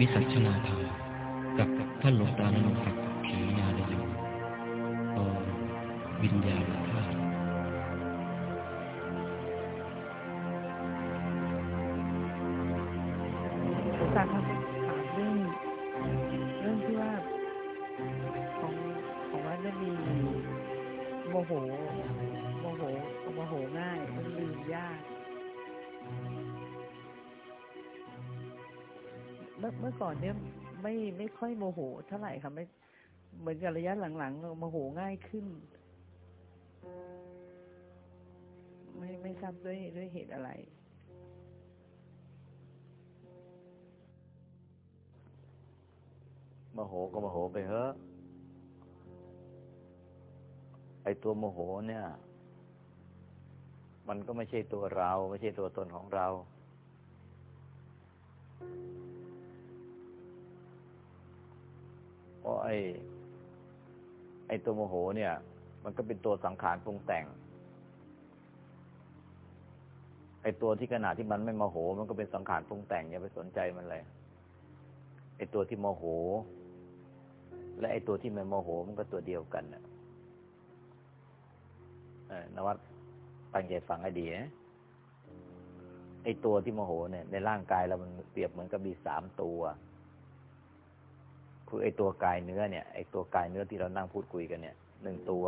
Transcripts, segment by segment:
วิสัชนาธรรม กับท่านหลวงตาละหลวงศักดิ์ ค่อยโมโหเท่าไหร่ค่ะไม่เหมือนกับระยะหลังๆโมโหง่ายขึ้น ไม่ไม่ทราบด้วยด้วยเหตุอะไรโมโหก็โมโหไปเถอะไอตัวโมโหเนี่ย มันก็ไม่ใช่ตัวเรา ไม่ใช่ตัวตนของเรา เพราะไอ้ไอ้ตัวโมโหเนี่ย มันก็เป็นตัวสังขารปรุงแต่ง ไอ้ตัวที่ขณะที่มันไม่โมโห มันก็เป็นสังขารปรุงแต่งอย่าไปสนใจมันเลย ไอ้ตัวที่โมโห และไอ้ตัวที่ไม่โมโหมันก็ตัวเดียวกันนะนวัดตั้งใจฟังให้ดีนะไอ้ตัวที่โมโหเนี่ยในร่างกายเรามันเปรียบเหมือนกับมีสามตัว คือไอตัวกายเนื้อเนี่ยไอตัวกายเนื้อที่เรานั่งพูดคุยกันเนี่ยหนึ่งตัว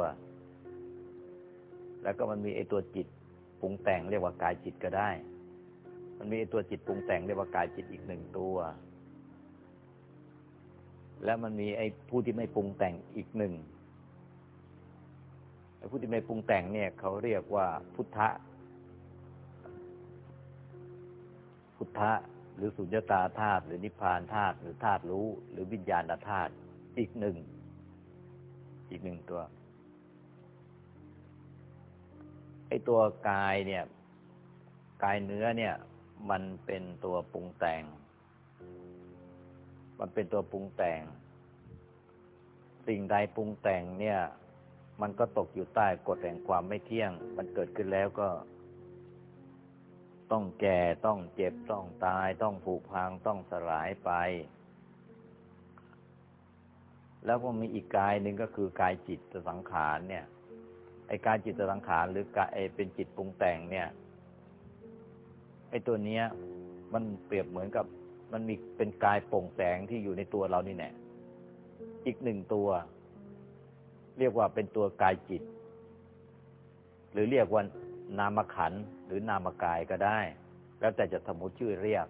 แล้วก็มันมีไอตัวจิตปรุงแต่งเรียกว่ากายจิตก็ได้ มันมีไอตัวจิตปรุงแต่งเรียกว่ากายจิตอีกหนึ่งตัว แล้วมันมีไอ้ผู้ที่ไม่ปรุงแต่งอีกหนึ่งไอ้ผู้ที่ไม่ปรุงแต่งเนี่ย เขาเรียกว่าพุทธะพุทธะ หรือสุญญตาธาตุหรือนิพพานธาตุหรือธาตุรู้ หรือวิญญาณธาตุอีกหนึ่ง อีกหนึ่งตัวไอตัวกายเนี่ย กายเนื้อเนี่ย มันเป็นตัวปรุงแต่ง มันเป็นตัวปรุงแต่ง สิ่งใดปรุงแต่งเนี่ย มันก็ตกอยู่ใต้กฎแห่งความไม่เที่ยง มันเกิดขึ้นแล้วก็ ต้องแก่ต้องเจ็บต้องตาย ต้องผุพังต้องสลายไป แล้วก็มีอีกกายหนึ่งก็คือกายจิตสังขารเนี่ยไอ้กายจิตสังขารหรือกายเป็นจิตปรุงแต่งเนี่ยไอ้ตัวเนี้ย มันเปรียบเหมือนกับ มันมีเป็นกายโปร่งแสงที่อยู่ในตัวเรานี่แน่อีกหนึ่งตัว เรียกว่าเป็นตัวกายจิต หรือเรียกว่า นามขันหรือนามกายก็ได้ แล้วแต่จะสมมติชื่อเรียก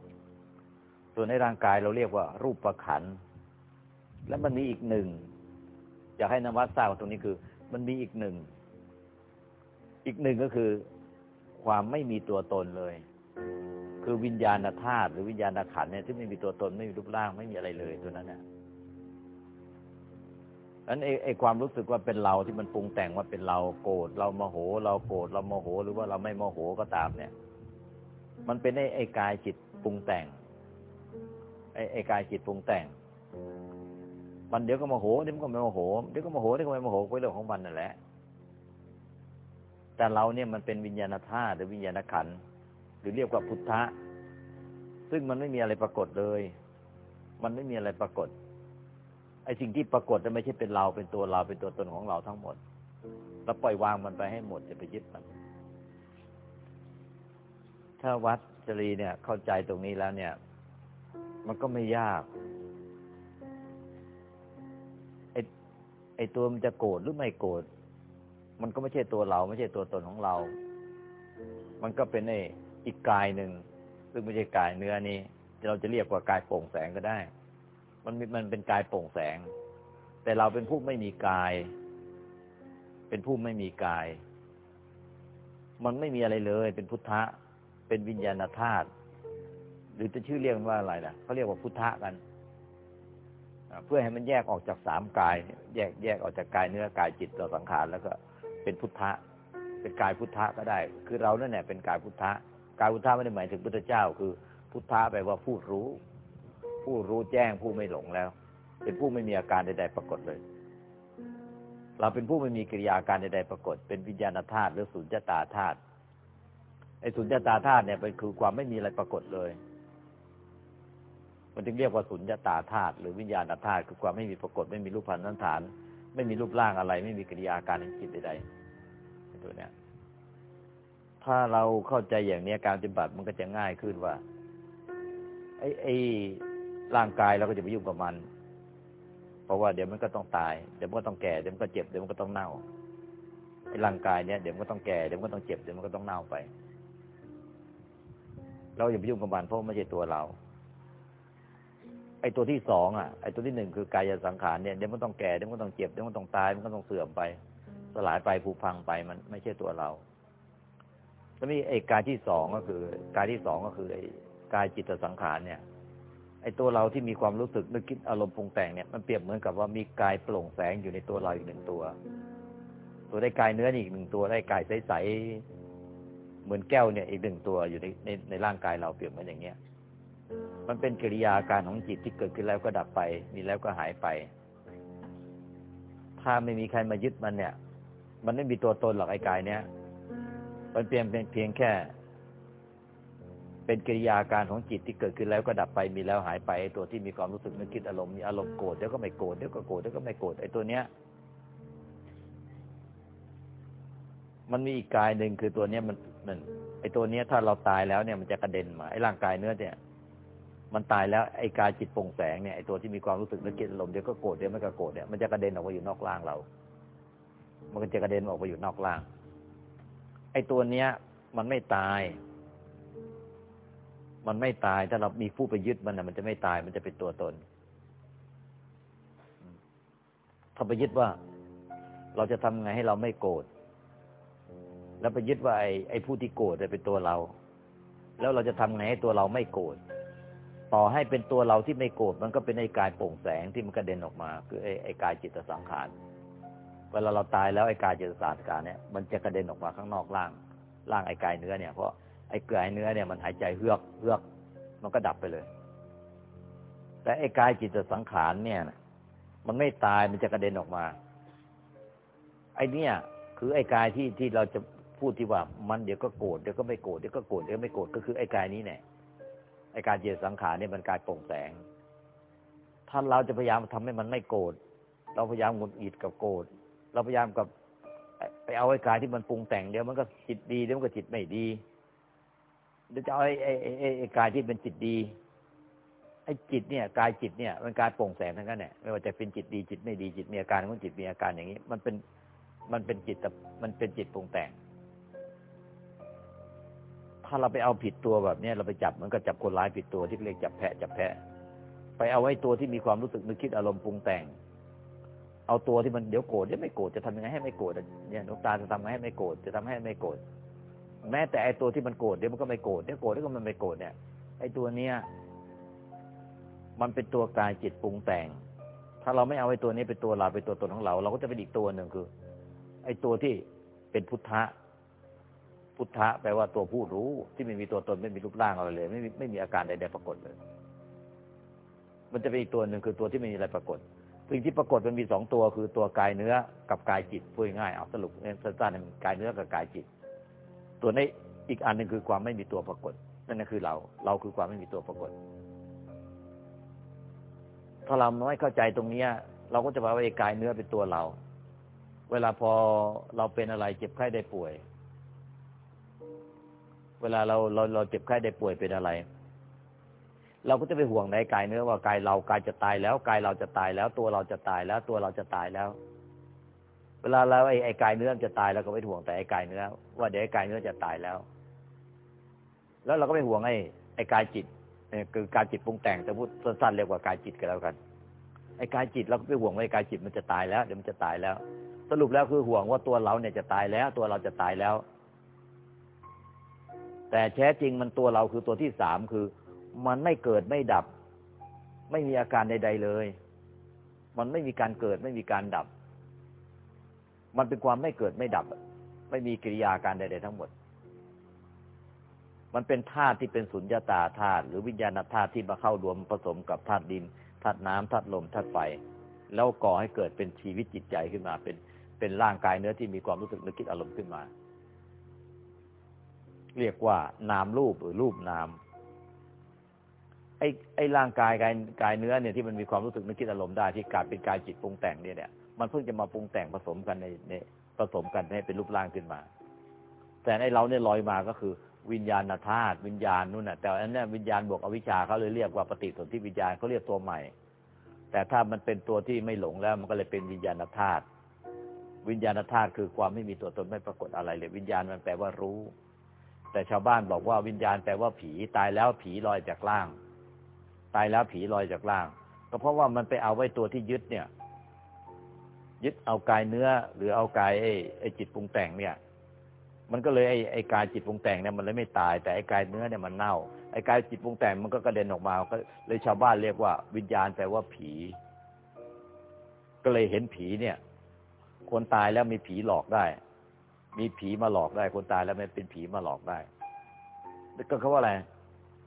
ส่วนในร่างกายเราเรียกว่า รูปประขัน แล้วมันมีอีกหนึ่งอยากให้นวัดทราบตรงนี้คือ มันมีอีกหนึ่ง อีกหนึ่งก็คือ ความไม่มีตัวตนเลย คือวิญญาณธาตุหรือวิญญาณขันเนี่ยที่ไม่มีตัวตนไม่มีรูปร่างไม่มีอะไรเลยตัวนั้นเนี่ย นั้นไอ้ไอความรู้สึกว่าเป็นเราที่มันปรุงแต่งว่าเป็นเราโกรธเราโมโห เราโกรธเราโมโห หรือว่าเราไม่โมโหก็ตามเนี่ย มันเป็นไอ้ไอ้กายจิตปรุงแต่ง ไอ้ไอ้กายจิตปรุงแต่ง มันเดี๋ยวก็โมโหเดี๋ยวก็ไม่โมโหเดี๋ยวก็โมโหเดี๋ยวก็ไม่โมโหก็เรื่องของมันนั่นแหละ แต่เราเนี่ยมันเป็นวิญญาณธาตุหรือวิญญาณขันธ์หรือเรียกว่าพุทธะ ซึ่งมันไม่มีอะไรปรากฏเลย มันไม่มีอะไรปรากฏ ไอ้สิ่งที่ปรากฏจะไม่ใช่เป็นเราเป็นตัวเราเป็นตัวตนของเราทั้งหมดเราปล่อยวางมันไปให้หมดจะไปยึดมัน ถ้าวัดจรีเนี่ย เข้าใจตรงนี้แล้วเนี่ย มันก็ไม่ยากไอ้ไอ้ตัวมันจะโกรธหรือไม่โกรธมันก็ไม่ใช่ตัวเรา ไม่ใช่ตัวตนของเรา มันก็เป็นไอ้อีกกายหนึ่งซึ่งไม่ใช่กายเนื้อนี้เราจะเรียกว่ากายโปร่งแสงก็ได้ มันมันเป็นกายโปร่งแสง แต่เราเป็นผู้ไม่มีกาย เป็นผู้ไม่มีกาย มันไม่มีอะไรเลย เป็นพุทธะ เป็นวิญญาณธาตุหรือจะชื่อเรียกว่าอะไรล่ะเขาเรียกว่าพุทธะกันเพื่อให้มันแยกออกจากสามกายแยกแยกออกจากกายเนื้อกายจิตต่อสังขารแล้วก็เป็นพุทธะ เป็นกายพุทธะก็ได้ คือเรานั่นแหละเป็นกายพุทธะ กายพุทธะไม่ได้หมายถึงพุทธเจ้า คือพุทธะแปลว่าผู้รู้ ผู้รู้แจ้งผู้ไม่หลงแล้ว เป็นผู้ไม่มีอาการใด ๆ ปรากฏเลย เราเป็นผู้ไม่มีกิริยาการใด ๆ ปรากฏ เป็นวิญญาณธาตุหรือสุญญตาธาตุไอ้สุญญตาธาตุเนี่ยเป็นคือความไม่มีอะไรปรากฏเลย มันจึงเรียกว่าสุญญตาธาตุหรือวิญญาณธาตุคือความไม่มีปรากฏ ไม่มีรูปพันธ์สันฐาน ไม่มีรูปร่างอะไร ไม่มีกิริยาการในจิตใดๆตัวเนี้ยถ้าเราเข้าใจอย่างเนี้ยการปฏิบัติมันก็จะง่ายขึ้นว่า ไอ้ไอ้ ร่างกายเราก็จะไปยุ่งกับมัน เพราะว่าเดี๋ยวมันก็ต้องตาย เดี๋ยวมันก็ต้องแก่ เดี๋ยวมันก็เจ็บ เดี๋ยวมันก็ต้องเน่าไอ้ร่างกายเนี้ยเดี๋ยวมันก็ต้องแก่ เดี๋ยวมันก็ต้องเจ็บ เดี๋ยวมันก็ต้องเน่าไป เราอย่าไปยุ่งกับมันเพราะไม่ใช่ตัวเรา ไอ้ตัวที่สองอะ ไอ้ตัวที่หนึ่งคือกายสังขารเนี่ย เดี๋ยวมันต้องแก่ เดี๋ยวมันต้องเจ็บ เดี๋ยวมันต้องตาย มันก็ต้องเสื่อมไป สลายไปผุพังไป มันไม่ใช่ตัวเรา แล้วมีไอ้กายที่สองก็คือ กายที่สองก็คือไอ้กายจิตสังขารเนี่ย ไอ้ตัวเราที่มีความรู้สึกนึกคิดอารมณ์ปรุงแต่งเนี่ยมันเปรียบเหมือนกับว่ามีกายโปร่งแสงอยู่ในตัวเราอีกหนึ่งตัว ตัวได้กายเนื้ออีกหนึ่งตัวได้กายใสๆเหมือนแก้วเนี่ยอีกหนึ่งตัวอยู่ในในในร่างกายเราเปรียบเหมือนอย่างเงี้ยมันเป็นกิริยาการของจิตที่เกิดขึ้นแล้วก็ดับไป มีแล้วก็หายไป ถ้าไม่มีใครมายึดมันเนี่ย มันไม่มีตัวตนหรอกไอ้กายเนี้ยมันเพียงเป็นเพียงแค่ เป็นกิริยาการของจิตที่เกิดขึ้นแล้วก็ดับไปมีแล้วหายไปตัวที่มีความรู้สึกนึกคิดอารมณ์มีอารมณ์โกรธเดี๋ยวก็ไม่โกรธเดี๋ยวก็โกรธเดี๋ยวก็ไม่โกรธไอ้ตัวเนี้ย มันมีอีกกายหนึ่งคือตัวเนี้ยมันมันไอ้ตัวเนี้ยถ้าเราตายแล้วเนี่ยมันจะกระเด็นมาไอ้ร่างกายเนื้อเนี่ยมันตายแล้วไอ้กายจิตโปร่งแสงเนี่ยไอ้ตัวที่มีความรู้สึกนึกคิดอารมณ์เดี๋ยวก็โกรธเดี๋ยวไม่ก็โกรธเนี่ยมันจะกระเด็นออกมาอยู่นอกร่างเรา มันก็จะกระเด็นออกมาอยู่นอกร่าง ไอ้ตัวเนี้ย มันไม่ตาย มันไม่ตาย ถ้าเรามีผู้ไปยึดมันนะมันจะไม่ตาย มันจะเป็นตัวตน ถ้าไปยึดว่า เราจะทำไงให้เราไม่โกรธ แล้วไปยึดว่าไอ้ไอ้ผู้ที่โกรธเป็นตัวเรา แล้วเราจะทำไงให้ตัวเราไม่โกรธ ต่อให้เป็นตัวเราที่ไม่โกรธ มันก็เป็นไอ้กายโปร่งแสงที่มันกระเด็นออกมา คือไอ้ไอ้กายจิตสังขาร เวลาเราตายแล้วไอ้กายจิตสังขารเนี่ย มันจะกระเด็นออกมาข้างนอกร่าง ร่างไอ้กายเนื้อเนี่ย เพราะ ไอ้กายเนื้อเนี่ยมันหายใจเฮือกเฮือก มันก็ดับไปเลย แต่ไอ้กายจิตสังขารเนี่ยมันไม่ตายมันจะกระเด็นออกมา ไอ้เนี่ย คือไอ้กายที่ที่เราจะพูดที่ว่า มันเดี๋ยวก็โกรธเดี๋ยวก็ไม่โกรธเดี๋ยวก็โกรธเดี๋ยวไม่โกรธก็คือไอ้กายนี้เนี่ยไอ้การจิตสังขารเนี่ยมันกายโปร่งแสง ถ้าเราจะพยายามทำให้มันไม่โกรธเราพยายามหงุดหงิดกับโกรธเราพยายามกับ ไปเอาไอ้กายที่มันปรุงแต่งเดี๋ยวมันก็จิตดีเดี๋ยวมันก็จิตไม่ดี เดี๋ยวจะเอาไอ้ไอ้ไอ้ไอ้กายที่เป็นจิตดี ไอ้จิตเนี่ยกายจิตเนี่ยมันกายโปร่งแสงทั้งนั้นเนี่ยไม่ว่าจะเป็นจิตดีจิตไม่ดีจิตมีอาการของจิตมีอาการอย่างนี้ มันเป็นมันเป็นจิตมันเป็นจิตปรุงแต่ง ถ้าเราไปเอาผิดตัวแบบเนี้ยเราไปจับมันก็จับคนร้ายผิดตัวที่เรียกจับแพะจับแพะ ไปเอาไว้ตัวที่มีความรู้สึกนึกคิดอารมณ์ปรุงแต่ง เอาตัวที่มันเดี๋ยวโกรธเดี๋ยวไม่โกรธจะทำยังไงให้ไม่โกรธเนี่ยนกตาจะทำให้ไม่โกรธจะทำให้ไม่โกรธ แม้แต่ไอตัวที่มันโกรธเดี๋ยวมันก็ไม่โกรธเดี๋ยวโกรธเดี๋ยวก็มันไม่โกรธเนี่ยไอตัวเนี้ยมันเป็นตัวกายจิตปรุงแต่ง ถ้าเราไม่เอาไอตัวนี้เป็นตัวเราเป็นตัวตนของเรา เราก็จะเป็นอีกตัวหนึ่งคือ ไอตัวที่เป็นพุทธะ พุทธะแปลว่าตัวผู้รู้ที่ไม่มีตัวตนไม่มีรูปร่างอะไรเลย ไม่มีไม่มีอาการใดๆปรากฏเลย มันจะเป็นอีกตัวหนึ่งคือตัวที่ไม่มีอะไรปรากฏสิ่งที่ปรากฏมันมีสองตัวคือตัวกายเนื้อกับกายจิตพูดง่ายเอาสรุปเนี่ยสั้นๆกายเนื้อกับกายจิต ตัวนี้อีกอันหนึ่งคือความไม่มีตัวปรากฏ นั่นก็คือเรา เราคือความไม่มีตัวปรากฏ ถ้าเราไม่เข้าใจตรงนี้เราก็จะว่าไอ้กายเนื้อเป็นตัวเรา เวลาพอเราเป็นอะไรเจ็บไข้ได้ป่วย เวลาเราเราเราเจ็บไข้ได้ป่วยเป็นอะไร เราก็จะไปห่วงในกายเนื้อว่ากายเรากายจะตายแล้วกายเราจะตายแล้วตัวเราจะตายแล้วตัวเราจะตายแล้ว เวลาเราไอ้ไอ้กายเนื้อจะตายเราก็ไม่ห่วงแต่ไอ้กายเนื้อว่าเดี๋ยวไอ้กายเนื้อจะตายแล้ว แล้วเราก็ไม่ห่วงไอ้ไอ้กายจิตคือการจิตปรุงแต่งแต่พูดสั้นๆเรียกว่ากายจิตก็แล้วกันไอ้กายจิตเราก็ไปห่วงว่าไอ้กายจิตมันจะตายแล้วเดี๋ยวมันจะตายแล้ว สรุปแล้วคือห่วงว่าตัวเราเนี่ยจะตายแล้ว ตัวเราจะตายแล้ว แต่แท้จริงมันตัวเราคือตัวที่สามคือ มันไม่เกิดไม่ดับ ไม่มีอาการใด ๆเลย มันไม่มีการเกิดไม่มีการดับ มันเป็นความไม่เกิดไม่ดับ ไม่มีกิริยาการใดๆทั้งหมด มันเป็นธาตุที่เป็นสุญญตาธาตุหรือวิญญาณธาตุที่มาเข้ารวมผสมกับธาตุดินธาตุน้ำธาตุลมธาตุไฟแล้วก่อให้เกิดเป็นชีวิตจิตใจขึ้นมาเป็นเป็นร่างกายเนื้อที่มีความรู้สึกนึกคิดอารมณ์ขึ้นมา เรียกว่านามรูปหรือรูปนามไอ้ไอ้ร่างกายกายกายเนื้อเนี่ยที่มันมีความรู้สึกนึกคิดอารมณ์ได้ที่กลายเป็นกายจิตปรุงแต่งเนี่ยเนี่ย มันเพิ่งจะมาปรุงแต่งผสมกันในในผสมกันให้เป็นรูปร่างขึ้นมา แต่ไอ้เราเนี่ยลอยมาก็คือ วิญญาณธาตุวิญญาณนู่นน่ะ แต่อันนี้วิญญาณบวกอวิชชาเขาเลยเรียกว่าปฏิสนธิวิญญาณเขาเรียกตัวใหม่ แต่ถ้ามันเป็นตัวที่ไม่หลงแล้ว มันก็เลยเป็นวิญญาณธาตุวิญญาณธาตุคือความไม่มีตัวตนไม่ปรากฏอะไรเลย วิญญาณมันแปลว่ารู้ แต่ชาวบ้านบอกว่าวิญญาณแปลว่าผีตายแล้วผีลอยจากล่าง ตายแล้วผีลอยจากล่าง ก็เพราะว่ามันไปเอาไว้ตัวที่ยึดเนี่ย ยึดเอากายเนื้อ หรือเอากายไอ้ไอ้จิตปรุงแต่งเนี่ย มันก็เลยไอ้ไอ้กายจิตปรุงแต่งเนี่ยมันเลยไม่ตาย แต่ไอ้กายเนื้อเนี่ยมันเน่าไอ้กายจิตปรุงแต่งมันก็กระเด็นออกมาก็เลยชาวบ้านเรียกว่า วิญญาณแปลว่าผี ก็เลยเห็นผีเนี่ย คนตายแล้วมีผีหลอกได้ มีผีมาหลอกได้ คนตายแล้วมันเป็นผีมาหลอกได้ก็เขาว่าอะไร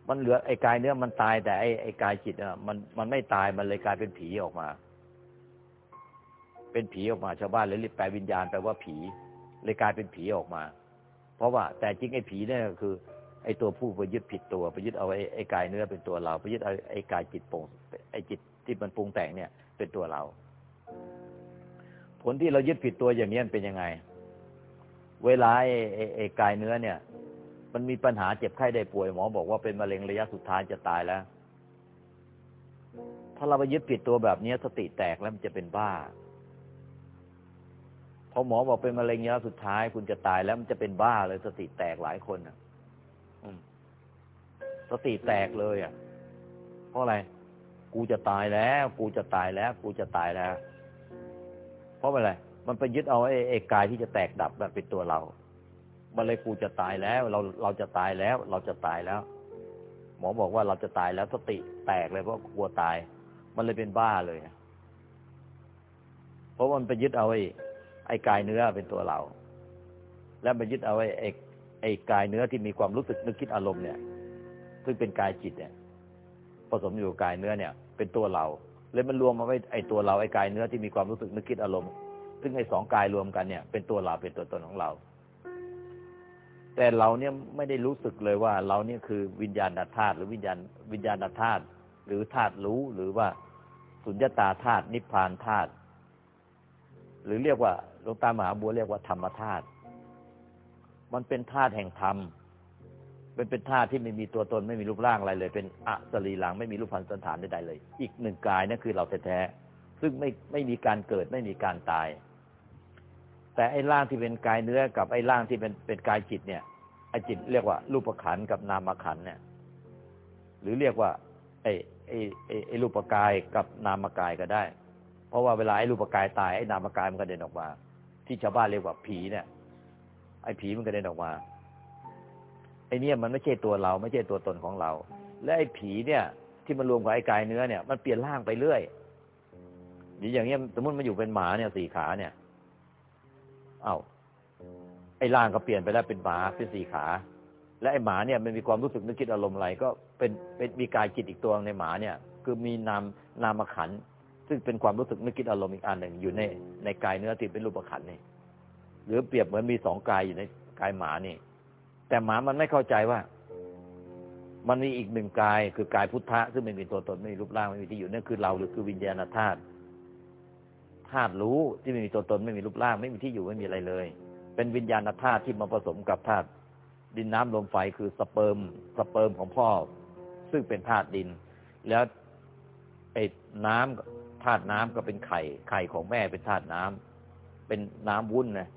มันเหลือไอ้กายเนื้อมันตายแต่ไอ้ไอ้กายจิตอะมันมันไม่ตายมันเลยกลายเป็นผีออกมา เป็นผีออกมาชาวบ้านเลยรียกแปลวิญญาณแปลว่าผีเลยกลายเป็นผีออกมา เพราะว่าแต่จริงไอ้ผีเนี่ยก็คือ ไอ้ตัวผู้ไปยึดผิดตัวไปยึดเอาไอ้ไอ้กายเนื้อเป็นตัวเราไปยึดเอาไอ้กายจิตปรุงไอ้จิตที่มันปรุงแต่งเนี่ย เป็นตัวเรา ผลที่เรายึดผิดตัวอย่างนี้มันเป็นยังไง เวลาไอ้ไอ้ไอ้กายเนื้อเนี่ย มันมีปัญหาเจ็บไข้ได้ป่วยหมอบอกว่าเป็นมะเร็งระยะสุดท้ายจะตายแล้ว ถ้าเราไปยึดผิดตัวแบบนี้สติแตกแล้วมันจะเป็นบ้า พอหมอบอกเป็นมะเร็งระยะสุดท้าย คุณจะตายแล้วมันจะเป็นบ้าเลยสติแตกหลายคนอะสติแตกเลยอะ เพราะอะไร กูจะตายแล้ว กูจะตายแล้ว กูจะตายแล้ว เพราะอะไร มันไปยึดเอาไอ้ไอ้กายที่จะแตกดับแบบเป็นตัวเรา มันเลยกูจะตายแล้ว เราเราจะตายแล้ว เราจะตายแล้ว หมอบอกว่าเราจะตายแล้วสติแตกเลยเพราะกลัวตาย มันเลยเป็นบ้าเลย เพราะมันไปยึดเอาไอ้ ไอ้กายเนื้อเป็นตัวเรา แล้วไปยึดเอาไอ้ไอ้ไอ้กายเนื้อที่มีความรู้สึกนึกคิดอารมณ์เนี่ย ซึ่งเป็นกายจิตเนี่ย ผสมอยู่กับกายเนื้อเนี่ย เป็นตัวเรา เลยมันรวมมาไว้ไอ้ตัวเราไอ้กายเนื้อที่มีความรู้สึกนึกคิดอารมณ์ ซึ่งไอ้สองกายรวมกันเนี่ย เป็นตัวเราเป็นตัวตนของเรา แต่เราเนี่ยไม่ได้รู้สึกเลยว่า เราเนี่ยคือวิญญาณธาตุหรือวิญญาณวิญญาณธาตุหรือธาตุรู้หรือว่าสุญญตาธาตุนิพพานธาตุหรือเรียกว่า หลวงตามหาบัวเรียกว่าธรรมธาตุมันเป็นธาตุแห่งธรรมเป็นเป็นธาตุที่ไม่มีตัวตนไม่มีรูปร่างอะไรเลย เป็นอสรีลังไม่มีรูปพันสันฐานใดๆเลย อีกหนึ่งกายนั่นคือเราแท้ๆซึ่งไม่ไม่มีการเกิดไม่มีการตาย แต่ไอ้ร่างที่เป็นกายเนื้อกับไอ้ร่างที่เป็นเป็นกายจิตเนี่ยไอ้จิตเรียกว่า รูปขันกับนามขันเนี่ย หรือเรียกว่า ไอ้ไอ้ไอ้ไอรูปกายกับนามกายก็ได้ เพราะว่าเวลาไอ้รูปกายตายไอ้นามกายมันกระเด็นออกมา ที่ชาวบ้านเรียกว่าผีเนี่ยไอ้ผีมันกระเด็นออกมาไอ้เนี่ยมันไม่ใช่ตัวเรา ไม่ใช่ตัวตนของเรา และไอ้ผีเนี่ย ที่มันรวมกับไอ้กายเนื้อเนี่ยมันเปลี่ยนร่างไปเรื่อยอย่างเงี้ยสมมติมันอยู่เป็นหมาเนี่ยสี่ขาเนี่ย เอา้าไอ้ร่างก็เปลี่ยนไปแล้วเป็นหมาเป็นสี่ขา และไอ้หมาเนี่ยมันมีความรู้สึกนึกคิดอารมณ์อะไรก็เป็นเป็นมีกายจิตอีกตัวในหมาเนี่ย คือมีนามนามขันธ์ ซึ่งเป็นความรู้สึกนึกคิดอารมณ์อีกอันหนึ่งอยู่ในในกายเนื้อที่เป็นรูปขันธ์นี่หรือเปรียบเหมือนมีสองกายอยู่ในกายหมานี่ แต่หมามันไม่เข้าใจว่า มันมีอีกหนึ่งกาย คือกายพุทธะซึ่งไม่มีตัวตนไม่มีรูปร่างไม่มีที่อยู่นั่นคือเราหรือคือวิญญาณธาตุธาตุรู้ที่ไม่มีตัวตนไม่มีรูปร่างไม่มีที่อยู่ไม่มีอะไรเลย เป็นวิญญาณธาตุที่มาผสมกับธาตุดินน้ำลมไฟคือสเปิร์มสเปิร์มของพ่อ ซึ่งเป็นธาตุดิน แล้วไอ้น้ำ ธาตุน้ำก็เป็นไข่ ไข่ของแม่เป็นธาตุน้ำเป็นน้ำวุ้นนะ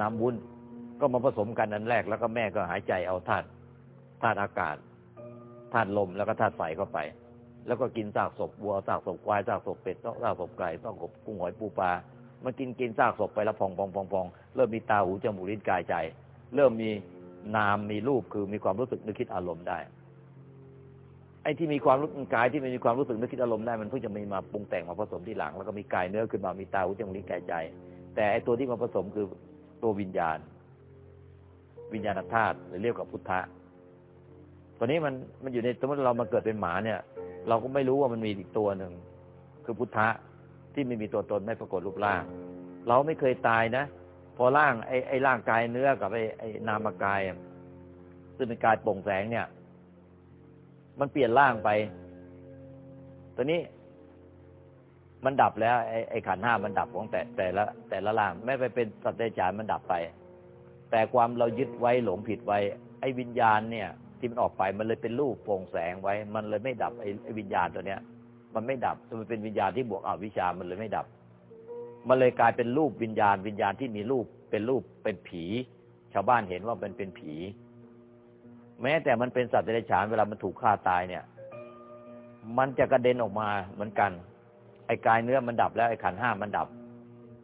น้ำวุ้น ก็มาผสมกันอันแรก แล้วก็แม่ก็หายใจเอาธาตุธาตุอากาศธาตุลมแล้วก็ธาตุไฟเข้าไป แล้วก็กินซากศพวัวซากศพควายซากศพเป็ดซากศพไก่ซากศพกุ้งหอยปูปลามันกินกินซากศพไปแล้วพองพองพองพองเริ่มมีตาหูจมูกลิ้นกายใจ เริ่มมีนามมีรูปคือมีความรู้สึกนึกคิดอารมณ์ได้ ไอ้ที่มีความรู้กายที่ไม่มีความรู้สึกนึกคิดอารมณ์ได้มันเพิ่งจะมีมาปรุงแต่งมาผสมที่หลัง แล้วก็มีกายเนื้อขึ้นมามีตาหูจมูกลิ้นกายใจ แต่ไอ้ตัวที่มาผสมคือตัววิญญาณ วิญญาณธาตุหรือเรียกกับพุทธะตอนนี้มันมันอยู่ในสมมติเรามาเกิดเป็นหมาเนี่ย เราก็ไม่รู้ว่ามันมีอีกตัวหนึ่งคือพุทธะที่ไม่มีตัวตนไม่ปรากฏรูปร่าง เราไม่เคยตายนะ พอร่างไอ้ไอ้ร่างกายเนื้อกับไอ้ไอ้นามกายซึ่งเป็นกายโปร่งแสงเนี่ย มันเปลี่ยนร่างไป ตัวนี้ มันดับแล้ว ไอ้ไอ้ขันห้ามันดับของแต่แต่ละ แต่ละล่างไม่ไปเป็นสัตว์เดรัจฉานมันดับไป แต่ความเรายึดไว้หลงผิดไว้ ไอ้วิญญาณเนี่ย ที่มันออกไปมันเลยเป็นรูปโปร่งแสงไว้ มันเลยไม่ดับไอ้ไอ้วิญญาณตัวเนี้ย มันไม่ดับมันเป็นวิญญาณที่บวกอวิชชามันเลยไม่ดับ มันเลยกลายเป็นรูปวิญญาณวิญญาณที่มีรูปเป็นรูปเป็นผี ชาวบ้านเห็นว่ามันเป็นผี แม้แต่มันเป็นสัตว์เดรัจฉานเวลามันถูกฆ่าตายเนี่ย มันจะกระเด็นออกมาเหมือนกัน ไอ้กายเนื้อมันดับแล้วไอ้ขันห้ามันดับ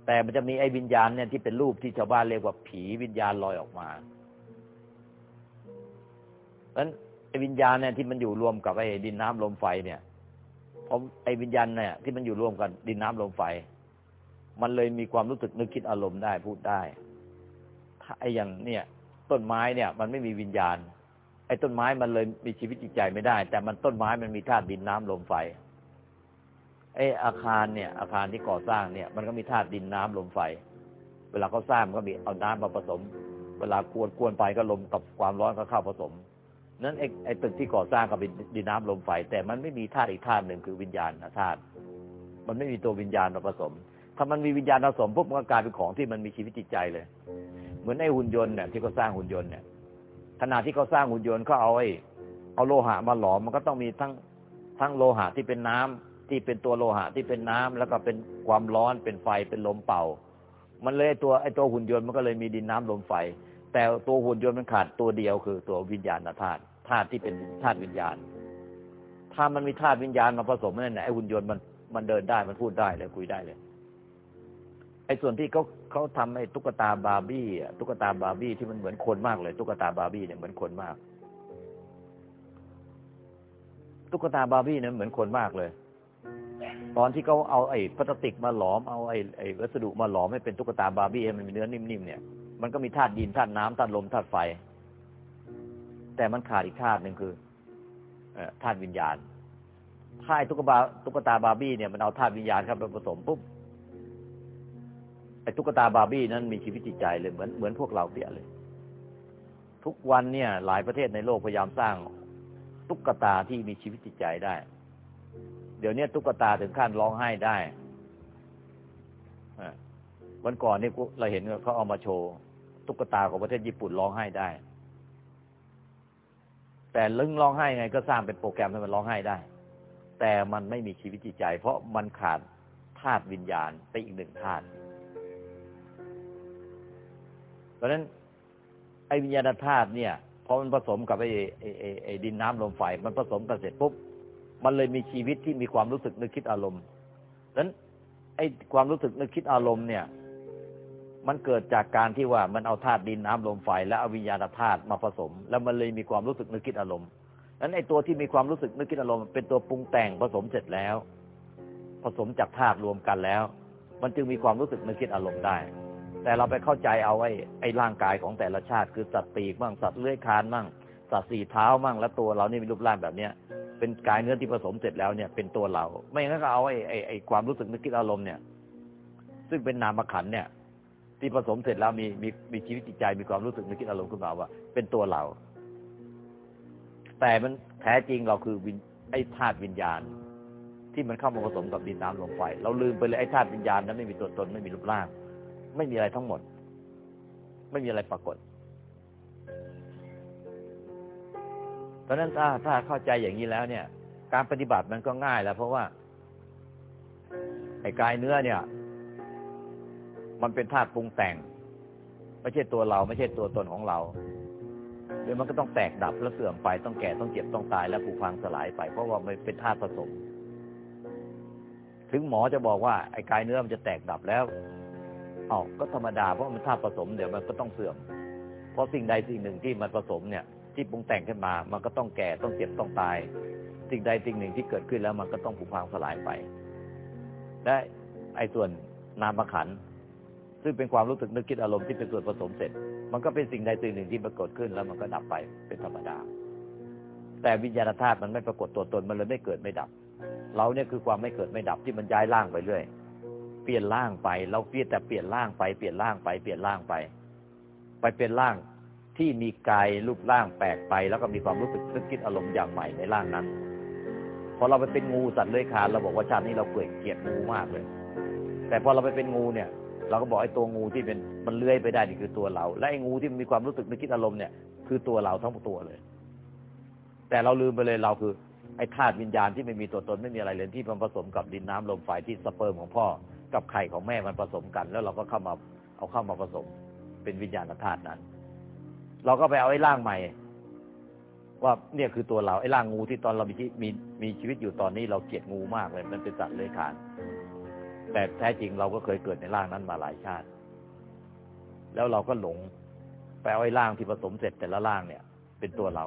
แต่มันจะมีไอ้วิญญาณเนี่ยที่เป็นรูปที่ชาวบ้านเรียกว่าผีวิญญาณลอยออกมาเพราะฉะนั้นไอ้วิญญาณเนี่ยที่มันอยู่รวมกับไอ้ดินน้ำลมไฟเนี่ยพอไอ้วิญญาณเนี่ยที่มันอยู่รวมกันดินน้ำลมไฟ มันเลยมีความรู้สึกนึกคิดอารมณ์ได้พูดได้ ถ้าไอ้อย่างเนี่ย ต้นไม้เนี่ย มันไม่มีวิญญาณ ไอ้ต้นไม้มันเลยมีชีวิตจิตใจไม่ได้ แต่มันต้นไม้มันมีธาตุดินน้ำลมไฟไอ้อาคารเนี่ย อาคารที่ก่อสร้างเนี่ย มันก็มีธาตุดินน้ำลมไฟ เวลาเขาสร้างมันก็มีเอาน้ำมาผสม เวลากวนกวนไปก็ลมกับความร้อนก็เข้าผสม นั้นไอ้ไอ้ตึกที่ก่อสร้างก็เป็นดินน้ำลมไฟ แต่มันไม่มีธาตุอีกธาตุหนึ่งคือวิญญาณธาตุมันไม่มีตัววิญญาณมาผสม ถ้ามันมีวิญญาณผสมปุ๊บมันก็กลายเป็นของที่มันมีชีวิตจิตใจเลย เหมือนไอ้หุ่นยนต์เนี่ยที่เขาสร้างหุ่นยนต์เนี่ย ขณะที่เขาสร้างหุ่นยนต์เขาเอาไอ้เอาโลหะมาหลอมมันก็ต้องมีทั้งทั้งโลหะที่เป็นน้ำที่เป็นตัวโลหะที่เป็นน้ำแล้วก็เป็นความร้อนเป็นไฟเป็นลมเป่า มันเลยตัวไอ้ตัวหุ่นยนต์มันก็เลยมีดินน้ำลมไฟ แต่ตัวหุ่นยนต์มันขาดตัวเดียวคือตัววิญญาณธาตุธาตุที่เป็นธาตุวิญญาณ ถ้ามันมีธาตุวิญญาณมาผสมนั่นแหละไอ้หุ่นยนต์มันมันเดินได้มันพูดได้เลยคุยได้เลยไอ้ส่วนที่เขา เขาทำไอ้ตุ๊กตาบาร์บี้ตุ๊กตาบาร์บี้ที่มันเหมือนคนมากเลย ตุ๊กตาบาร์บี้เนี่ยเหมือนคนมาก ตุ๊กตาบาร์บี้เนี่ยเหมือนคนมากเลย ตอนที่เขาเอาไอ้พลาสติกมาหลอมเอาไอ้ไอ้วัสดุมาหลอมให้เป็นตุ๊กตาบาร์บี้ให้มันมีเนื้อนิ่มๆเนี่ยมันก็มีธาตุดินธาตุน้ำธาตุลมธาตุไฟ แต่มันขาดอีกธาตุหนึ่งคือธาตุวิญญาณถ้าไอ้ตุ๊กตาตุ๊กตาบาร์บี้เนี่ยมันเอาธาตุวิญญาณเข้าไปผสมปุ๊บ ไอ้ตุ๊กตาบาร์บี้นั้นมีชีวิตจิตใจเลยเหมือนเหมือนพวกเราเปียเลย ทุกวันเนี่ย หลายประเทศในโลกพยายามสร้างตุ๊กตาที่มีชีวิตจิตใจได้ เดี๋ยวนี้ตุ๊กตาถึงขั้นร้องไห้ได้วันก่อนนี่เราเห็นเขาเอามาโชว์ตุ๊กตาของประเทศญี่ปุ่นร้องไห้ได้ แต่ลึงร้องไห้ไงก็สร้างเป็นโปรแกรมให้มันร้องไห้ได้ แต่มันไม่มีชีวิตจิตใจ เพราะมันขาดธาตุวิญญาณไปอีกหนึ่งธาตุ ราะฉะนั้นไอ้วิญญาณธาตุเนี่ยพอมันผสมกับไอ้ไอ้ไอ้ดินน้ำลมไฟมันผสมกันเสร็จปุ๊บมันเลยมีชีวิตที่มีความรู้สึกนึกคิดอารมณ์ดังนั้นไอ้ความรู้สึกนึกคิดอารมณ์เนี่ย มันเกิดจากการที่ว่ามันเอาธาตุดินน้ำลมไฟและเอาวิญญาณธาตุมาผสม แล้วมันเลยมีความรู้สึกนึกคิดอารมณ์นั้นไอ้ตัวที่มีความรู้สึกนึกคิดอารมณ์เป็นตัวปรุงแต่งผสมเสร็จแล้ว ผสมจากธาตุรวมกันแล้ว มันจึงมีความรู้สึกนึกคิดอารมณ์ได้ แต่เราไปเข้าใจเอาไอ้ไอ้ร่างกายของแต่ละชาติ คือสัตว์ปีกบ้างสัตว์เลื้อยคลานบ้างสัตว์สี่เท้าบ้างแล้วตัวเรานี่มีรูปร่างแบบเนี้ยเป็นกายเนื้อที่ผสมเสร็จแล้วเนี่ยเป็นตัวเรา ไม่งั้นก็เอาไอ้ไอ้ไอ้ความรู้สึกนึกคิดอารมณ์เนี่ย ซึ่งเป็นนามขันเนี่ย ที่ผสมเสร็จแล้วมีมีมีชีวิตจิตใจมีความรู้สึกนึกคิดอารมณ์ขึ้นมาว่า เป็นตัวเรา แต่มันแท้จริงเราคือวินไอ้ธาตุวิญญาณ ที่มันเข้ามาผสมกับดินน้ำลมไฟเราลืมไปเลยไอ้ธาตุวิญญาณนั้นไม่มีตัวตนไม่มีรูปร่าง ไม่มีอะไรทั้งหมด ไม่มีอะไรปรากฏเพราะนั้นถ้าถ้าเข้าใจอย่างนี้แล้วเนี่ย การปฏิบัติมันก็ง่ายแล้ว เพราะว่าไอ้กายเนื้อเนี่ย มันเป็นธาตุปรุงแต่ง ไม่ใช่ตัวเรา ไม่ใช่ตัวตนของเราเดี๋ยวมันก็ต้องแตกดับแล้วเสื่อมไปต้องแก่ต้องเจ็บต้องตายแล้วผุพังสลายไป เพราะว่ามันเป็นธาตุผสม ถึงหมอจะบอกว่าไอ้กายเนื้อมันจะแตกดับแล้ว อ๋อก็ธรรมดาเพราะมันธาตุผสมเดี๋ยวมันก็ต้องเสื่อม เพราะสิ่งใดสิ่งหนึ่งที่มันผสมเนี่ยที่ปรุงแต่งขึ้นมา มันก็ต้องแก่ต้องเจ็บต้องตาย สิ่งใดสิ่งหนึ่งที่เกิดขึ้นแล้วมันก็ต้องผุพังสลายไป และไอ้ส่วนนามขันซึ่งเป็นความรู้สึกนึกคิดอารมณ์ที่เป็นส่วนผสมเสร็จ มันก็เป็นสิ่งใดสิ่งหนึ่งที่ปรากฏขึ้นแล้วมันก็ดับไปเป็นธรรมดา แต่วิญญาณธาตุมันไม่ปรากฏตัวตนมันเลยไม่เกิดไม่ดับ เราเนี่ยคือความไม่เกิดไม่ดับที่มันย้ายร่างไปเรื่อย เปลี่ยนร่างไป เราเปลี่ยนแต่เปลี่ยนร่างไปเปลี่ยนร่างไปเปลี่ยนร่างไป ไปเป็นร่างที่มีกายรูปร่างแปลกไป แล้วก็มีความรู้สึกนึกคิดอารมณ์อย่างใหม่ในร่างนั้น พอเราไปเป็นงูสัตว์เลื้อยคลานเราบอกว่าชาตินี้เราเกลียดเกลียดงูมากเลย แต่พอเราไปเป็นงูเนี่ย เราก็บอกไอ้ตัวงูที่เป็นมันเลื้อยไปได้นี่คือตัวเรา และไอ้งูที่มีความรู้สึกนึกคิดอารมณ์เนี่ยคือตัวเราทั้งตัวเลย แต่เราลืมไปเลยเราคือไอ้ธาตุวิญญาณที่ไม่มีตัวตนไม่มีอะไรเลยที่มันผสมกับดินน้ำลมไฟที่สเปิร์มของพ่อ กับไข่ของแม่มันผสมกัน แล้วเราก็เข้ามาเอาเข้ามาผสม เป็นวิญญาณธาตุนั้น เราก็ไปเอาไอ้ร่างใหม่ ว่าเนี่ยคือตัวเราไอ้ร่างงูที่ตอนเรามีมีมีชีวิตอยู่ตอนนี้เราเกลียดงูมากเลย มันเป็นสัตว์เลื้อยคลานแต่แท้จริงเราก็เคยเกิดในร่างนั้นมาหลายชาติ แล้วเราก็หลงไปเอาไอ้ร่างที่ผสมเสร็จแต่ละร่างเนี่ย เป็นตัวเรา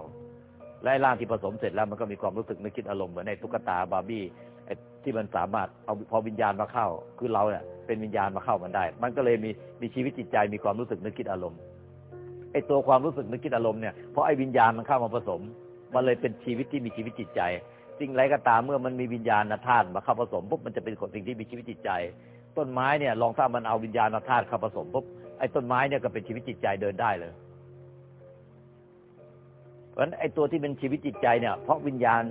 และไอ้ร่างที่ผสมเสร็จแล้วมันก็มีความรู้สึกนึกคิดอารมณ์เหมือนในตุ๊กตาบาร์บี้ ที่มันสามารถเอาพอวิญญาณมาเข้า คือเราเนี่ยเป็นวิญญาณมาเข้ามันได้ มันก็เลยมีมีชีวิตจิตใจมีความรู้สึกนึกคิดอารมณ์ไอ้ตัวความรู้สึกนึกคิดอารมณ์เนี่ยเพราะไอ้วิญญาณมันเข้ามาผสม มันเลยเป็นชีวิตที่มีชีวิตจิตใจสิ่งไรก็ตามเมื่อมันมีวิญญาณธาตุมาเข้าผสมปุ๊บมันจะเป็นสิ่งที่มีชีวิตจิตใจ ต้นไม้เนี่ยลองถ้ามันเอาวิญญาณธาตุเข้าผสมปุ๊บไอ้ต้นไม้เนี่ยก็เป็นชีวิตจิตใจเดินได้เลยเพราะฉะนั้นไอ้ตัวที่เป็นชีวิตจิตใจเนี่ยเพราะวิญญาณ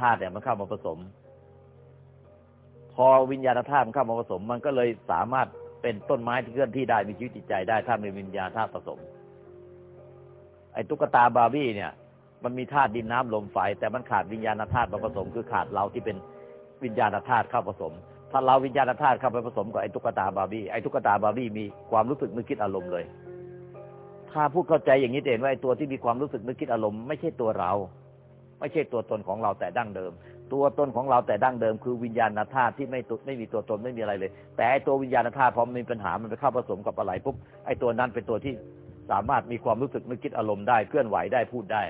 ธาตุเนี่ยมันเข้ามาผสม พอวิญญาณธาตุมันเข้ามาผสม มันก็เลยสามารถเป็นต้นไม้ที่เคลื่อนที่ได้มีชีวิตจิตใจได้ถ้ามีวิญญาณธาตุผสม ไอ้ตุ๊กตาบาร์บี้เนี่ย มันมีธาตุดินน้ำลมไฟแต่มันขาดวิญญาณธาตุมาผสม คือขาดเราที่เป็นวิญญาณธาตุเข้าผสม ถ้าเราวิญญาณธาตุเข้าไปผสมกับไอ้ตุ๊กตาบาร์บี้ไอ้ตุ๊กตาบาร์บี้มีความรู้สึกนึกคิดอารมณ์เลย ถ้าพูดเข้าใจอย่างนี้จะเห็นว่าไอ้ตัวที่มีความรู้สึกนึกคิดอารมณ์ไม่ใช่ตัวเรา ไม่ใช่ตัวตนของเราแต่ดั้งเดิม ตัวตนของเราแต่ดั้งเดิมคือวิญญาณธาตุที่ไม่ตุไม่มีตัวตนไม่มีอะไรเลย แต่ไอ้ตัววิญญาณธาตุพอมีปัญหามันไปเข้าผสมกับอะไรปุ๊บไอ้ตัวนั้นเป็นตัวที่สามารถมีความรู้สึกนึกคิดอารมณ์ได้เคลื่อนไหวได้พูดได้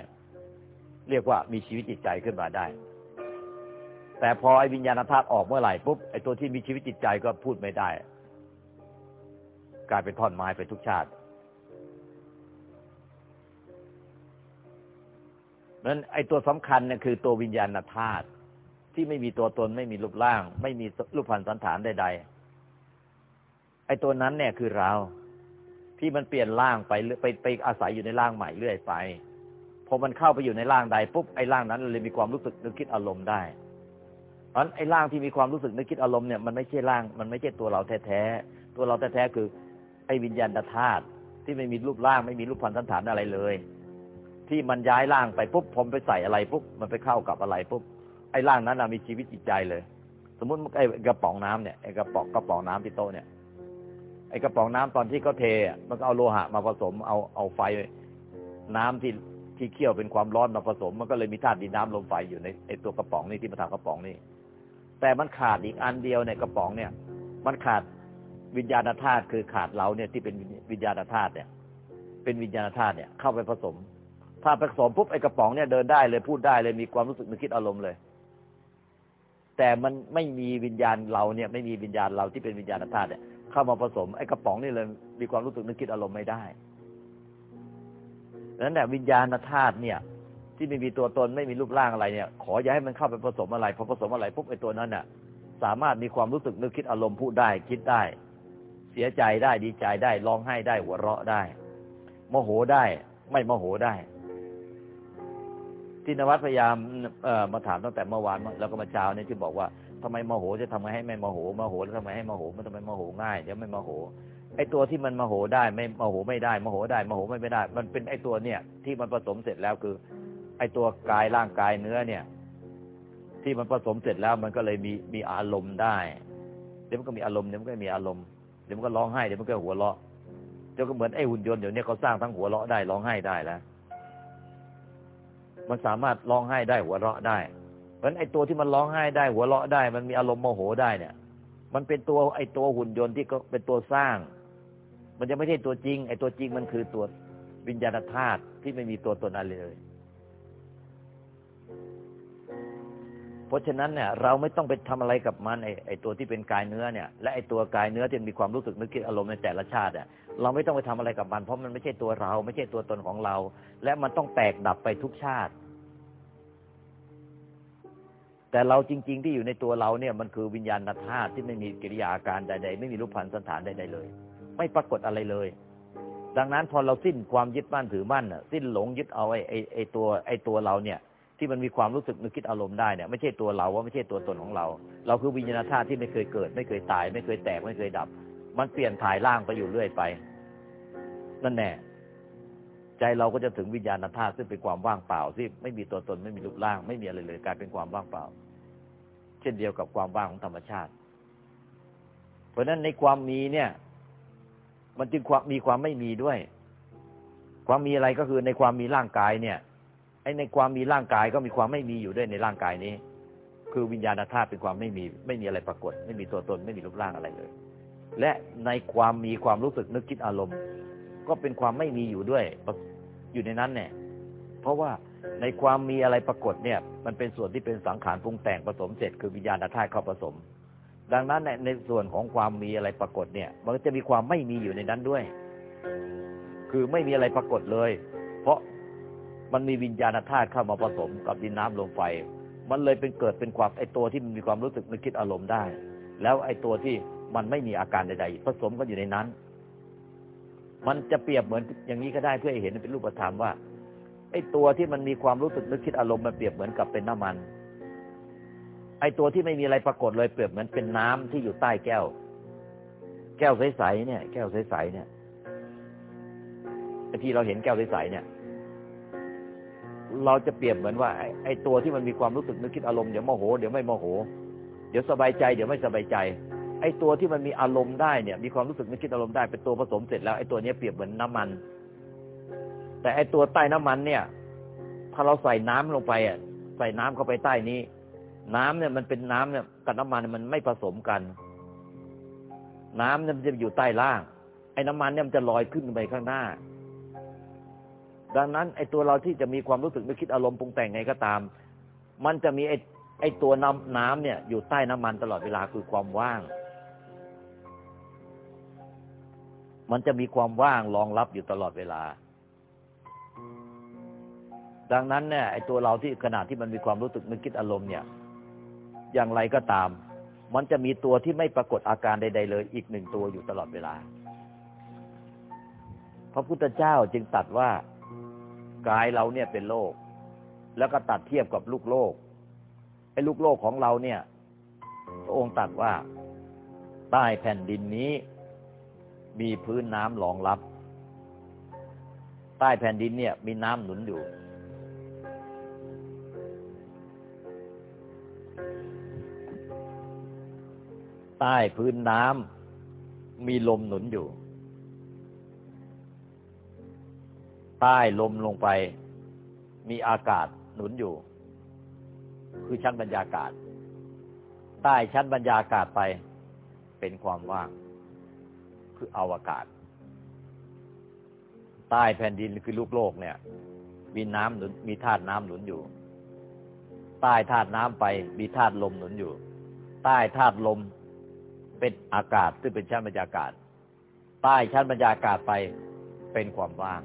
เรียกว่ามีชีวิตจิตใจขึ้นมาได้ แต่พอไอ้วิญญาณธาตุออกเมื่อไหร่ปุ๊บไอ้ตัวที่มีชีวิตจิตใจก็พูดไม่ได้ กลายเป็นท่อนไม้ไปทุกชาตินั้นไอ้ตัวสำคัญเนี่ยคือตัววิญญาณธาตุ ที่ไม่มีตัวตนไม่มีรูปร่าง ไม่มีรูปพันสันฐานใดๆไอ้ตัวนั้นเนี่ยคือเรา ที่มันเปลี่ยนร่างไปไปไปอาศัยอยู่ในร่างใหม่เรื่อยไปพอมันเข้าไปอยู่ในร่างใดปุ๊บไอ้ร่างนั้นเลยมีความรู้สึกนึกคิดอารมณ์ได้เพราะไอ้ร่างที่มีความรู้สึกนึกคิดอารมณ์เนี่ยมันไม่ใช่ร่าง มันไม่ใช่ตัวเราแท้ๆตัวเราแท้ๆคือ ไอ้วิญญาณธาตุที่ไม่มีรูปร่างไม่มีรูปพันสันฐานอะไรเลย ที่มันย้ายร่างไปปุ๊บผมไปใส่อะไรปุ๊บมันไปเข้ากับอะไรปุ๊บ ไอ้ร่างนั้นมีชีวิตจิตใจเลย สมมติไอ้กระป๋องน้ำเนี่ยไอ้กระป๋องกระป๋องน้ำที่โต๊ะเนี่ยไอ้กระป๋องน้ำตอนที่เขาเทมันก็เอาโลหะมาผสมเอาเอาไฟน้ำที่ที่เคี่ยวเป็นความร้อนมาผสม มันก็เลยมีธาตุดินน้ำลมไฟอยู่ในไอ้ตัวกระป๋องนี่ที่มาทำกระป๋องนี่แต่มันขาดอีกอันเดียวในกระป๋องเนี่ย มันขาดวิญญาณธาตุคือขาดเราเนี่ยที่เป็นวิญญาณธาตุเนี่ย เป็นวิญญาณธาตุเนี่ยเข้าไปผสม ถ้าผสมปุ๊บไอ้กระป๋องเนี่ยเดินได้เลยพูดได้เลยมีความรู้สึกนึกคิดอารมณ์เลย แต่มันไม่มีวิญญาณเราเนี่ยไม่มีวิญญาณเราที่เป็นวิญญาณธาตุเนี่ยเข้ามาผสมไอ้กระป๋องนี่เลยมีความรู้สึกนึกคิดอารมณ์ไม่ได้ดังนั้นแหละวิญญาณธาตุเนี่ย ที่ไม่มีตัวตนไม่มีรูปร่างอะไรเนี่ย ขออย่าให้มันเข้าไปผสมอะไรพอผสมอะไรปุ๊บไอ้ตัวนั้นน่ะ สามารถมีความรู้สึกนึกคิดอารมณ์พูดได้คิดได้ เสียใจได้ดีใจได้ร้องไห้ได้หัวเราะได้โมโหได้ ไม่โมโหได้ ที่นวัดพยายามเอมาถามตั้งแต่เมื่อวานแล้วก็มาเช้าเนี่ยที่บอกว่าทำไมโมโหจะทำไงให้ไม่โมโหโมโหแล้วทำไมให้โมโหมันทำไมโมโหง่ายเดี๋ยวไม่โมโหไอตัวที่มันโมโหได้ไม่โมโหไม่ได้โมโหได้โมโหไม่ไม่ได้ มันเป็นไอตัวเนี่ย ที่มันผสมเสร็จแล้วคือ ไอตัวกายร่างกายเนื้อเนี่ย ที่มันผสมเสร็จแล้วมันก็เลยมีมีอารมณ์ได้ เดี๋ยวมันก็มีอารมณ์เดี๋ยวมันก็มีอารมณ์เดี๋ยวมันก็ร้องไห้เดี๋ยวมันก็หัวเราะเดี๋ยวก็เหมือนไอ้หุ่นยนต์เดี๋ยวนี้เขาสร้างทั้งหัวเราะได้ร้องไห้ได้แล้ว มันสามารถร้องไห้ได้หัวเราะได้ เพราะฉะนั้นไอ้ตัวที่มันร้องไห้ได้หัวเราะได้ มันมีอารมณ์โมโหได้เนี่ย มันเป็นตัวไอ้ตัวหุ่นยนต์ที่ก็เป็นตัวสร้าง มันจะไม่ใช่ตัวจริง ไอ้ตัวจริงมันคือตัววิญญาณธาตุที่ไม่มีตัวตนอะไรเลย เพราะฉะนั้นเนี่ยเราไม่ต้องไปทำอะไรกับมันไอ้ไอ้ตัวที่เป็นกายเนื้อเนี่ยและไอ้ตัวกายเนื้อที่มีความรู้สึกนึกคิดอารมณ์ในแต่ละชาติเนี่ยเราไม่ต้องไปทำอะไรกับมัน เพราะมันไม่ใช่ตัวเรา ไม่ใช่ตัวตนของเรา และมันต้องแตกดับไปทุกชาติ แต่เราจริง ๆ ที่อยู่ในตัวเราเนี่ยมันคือวิญญาณธาตุที่ไม่มีกิริยาอาการใด ๆ ไม่มีรูปพันธ์สันฐานใดๆเลย ไม่ปรากฏอะไรเลย ดังนั้นพอเราสิ้นความยึดมั่นถือมั่นสิ้นหลงยึดเอาไอ้ไอ้ไอ้ตัวไอ้ตัวเราเนี่ย ที่มันมีความรู้สึกนึกคิดอารมณ์ได้เนี่ยไม่ใช่ตัวเราว่าไม่ใช่ตัวตนของเรา เราคือวิญญาณธาตุที่ไม่เคยเกิด ไม่เคยตาย ไม่เคยแตกไม่เคยดับ มันเปลี่ยนถ่ายร่างไปอยู่เรื่อยไป นั่นแน่ใจเราก็จะถึงวิญญาณธาตุซึ่งเป็นความว่างเปล่าที่ไม่มีตัวตนไม่มีรูปร่าง ไม่มีอะไรเลยกลายเป็นความว่างเปล่า เช่นเดียวกับความว่างของธรรมชาติ เพราะฉะนั้นในความมีเนี่ย มันจึงความมีความไม่มีด้วย ความมีอะไรก็คือในความมีร่างกายเนี่ย ในความมีร่างกายก็มีความไม่มีอยู่ด้วยในร่างกายนี้ คือวิญญาณธาตุเป็นความไม่มี ไม่มีอะไรปรากฏ ไม่มีตัวตนไม่มีรูปร่างอะไรเลย และในความมีความรู้สึกนึกคิดอารมณ์ ก็เป็นความไม่มีอยู่ด้วยอยู่ในนั้นเนี่ยเพราะว่าในความมีอะไรปรากฏเนี่ย มันเป็นส่วนที่เป็นสังขารปรุงแต่งผสมเสร็จคือวิญญาณธาตุเข้าผสม ดังนั้นในในส่วนของความมีอะไรปรากฏเนี่ย มันจะมีความไม่มีอยู่ในนั้นด้วย คือไม่มีอะไรปรากฏเลย เพราะ มันมีวิญญาณธาตุเข้ามาผสมกับดินน้ำลมไฟ มันเลยเป็นเกิดเป็นความไอตัวที่มันมีความรู้สึกนึกคิดอารมณ์ได้ แล้วไอตัวที่มันไม่มีอาการใดๆผสมกันอยู่ในนั้น มันจะเปรียบเหมือนอย่างนี้ก็ได้เพื่อให้เห็นเป็นรูปธรรมว่าไอตัวที่มันมีความรู้สึกนึกคิดอารมณ์มันเปรียบเหมือนกับเป็นน้ำมัน ไอตัวที่ไม่มีอะไรปรากฏเลยเปรียบเหมือนเป็นน้ำที่อยู่ใต้แก้ว แก้วใสๆเนี่ย แก้วใสๆเนี่ยไอที่เราเห็นแก้วใสๆเนี่ย เราจะเปรียบเหมือนว่าไอ้ตัวที่มันมีความรู้สึกนึกคิดอารมณ์เดี๋ยวโมโหเดี๋ยวไม่โมโห เดี๋ยวสบายใจเดี๋ยวไม่สบายใจ ไอ้ตัวที่มันมีอารมณ์ได้เนี่ย มีความรู้สึกนึกคิดอารมณ์ได้เป็นตัวผสมเสร็จแล้วไอ้ตัวนี้เปรียบเหมือนน้ำมัน แต่ไอตัวใต้น้ำมันเนี่ย ถ้าเราใส่น้ำลงไปอะใส่น้ำเข้าไปใต้นี้ น้ำเนี่ยมันเป็นน้ำเนี่ยกับน้ำมันมันไม่ผสมกัน น้ำเนี่ยมันจะอยู่ใต้ล่าง ไอ้น้ำมันเนี่ยมันจะลอยขึ้นไปข้างหน้า ดังนั้นไอ้ตัวเราที่จะมีความรู้สึกนึกคิดอารมณ์ปรุงแต่งไงก็ตาม มันจะมีไอ้ไอ้ตัวน้ำน้ำเนี่ย อยู่ใต้น้ำมันตลอดเวลาคือความว่าง มันจะมีความว่างรองรับอยู่ตลอดเวลา ดังนั้นเนี่ยไอ้ตัวเราที่ขณะที่มันมีความรู้สึกนึกคิดอารมณ์เนี่ย อย่างไรก็ตาม มันจะมีตัวที่ไม่ปรากฏอาการใด ๆ เลย อีกหนึ่งตัวอยู่ตลอดเวลา พระพุทธเจ้าจึงตัดว่า กายเราเนี่ยเป็นโลก แล้วก็ตัดเทียบกับลูกโลกไอ้ลูกโลกของเราเนี่ย พระองค์ตัดว่าใต้แผ่นดินนี้ มีพื้นน้ำรองรับ ใต้แผ่นดินเนี่ย มีน้ำหนุนอยู่ใต้พื้นน้ำมีลมหนุนอยู่ ใต้ลมลงไป มีอากาศหนุนอยู่ คือชั้นบรรยากาศ ใต้ชั้นบรรยากาศไป เป็นความว่าง คืออวกาศ ใต้แผ่นดินคือลูกโลกเนี่ย มีน้ำหนุนมีธาตุน้ำหนุนอยู่ ใต้ธาตุน้ำไป มีธาตุลมหนุนอยู่ ใต้ธาตุลมเป็นอากาศซึ่งเป็นชั้นบรรยากาศ ใต้ชั้นบรรยากาศไปเป็นความว่าง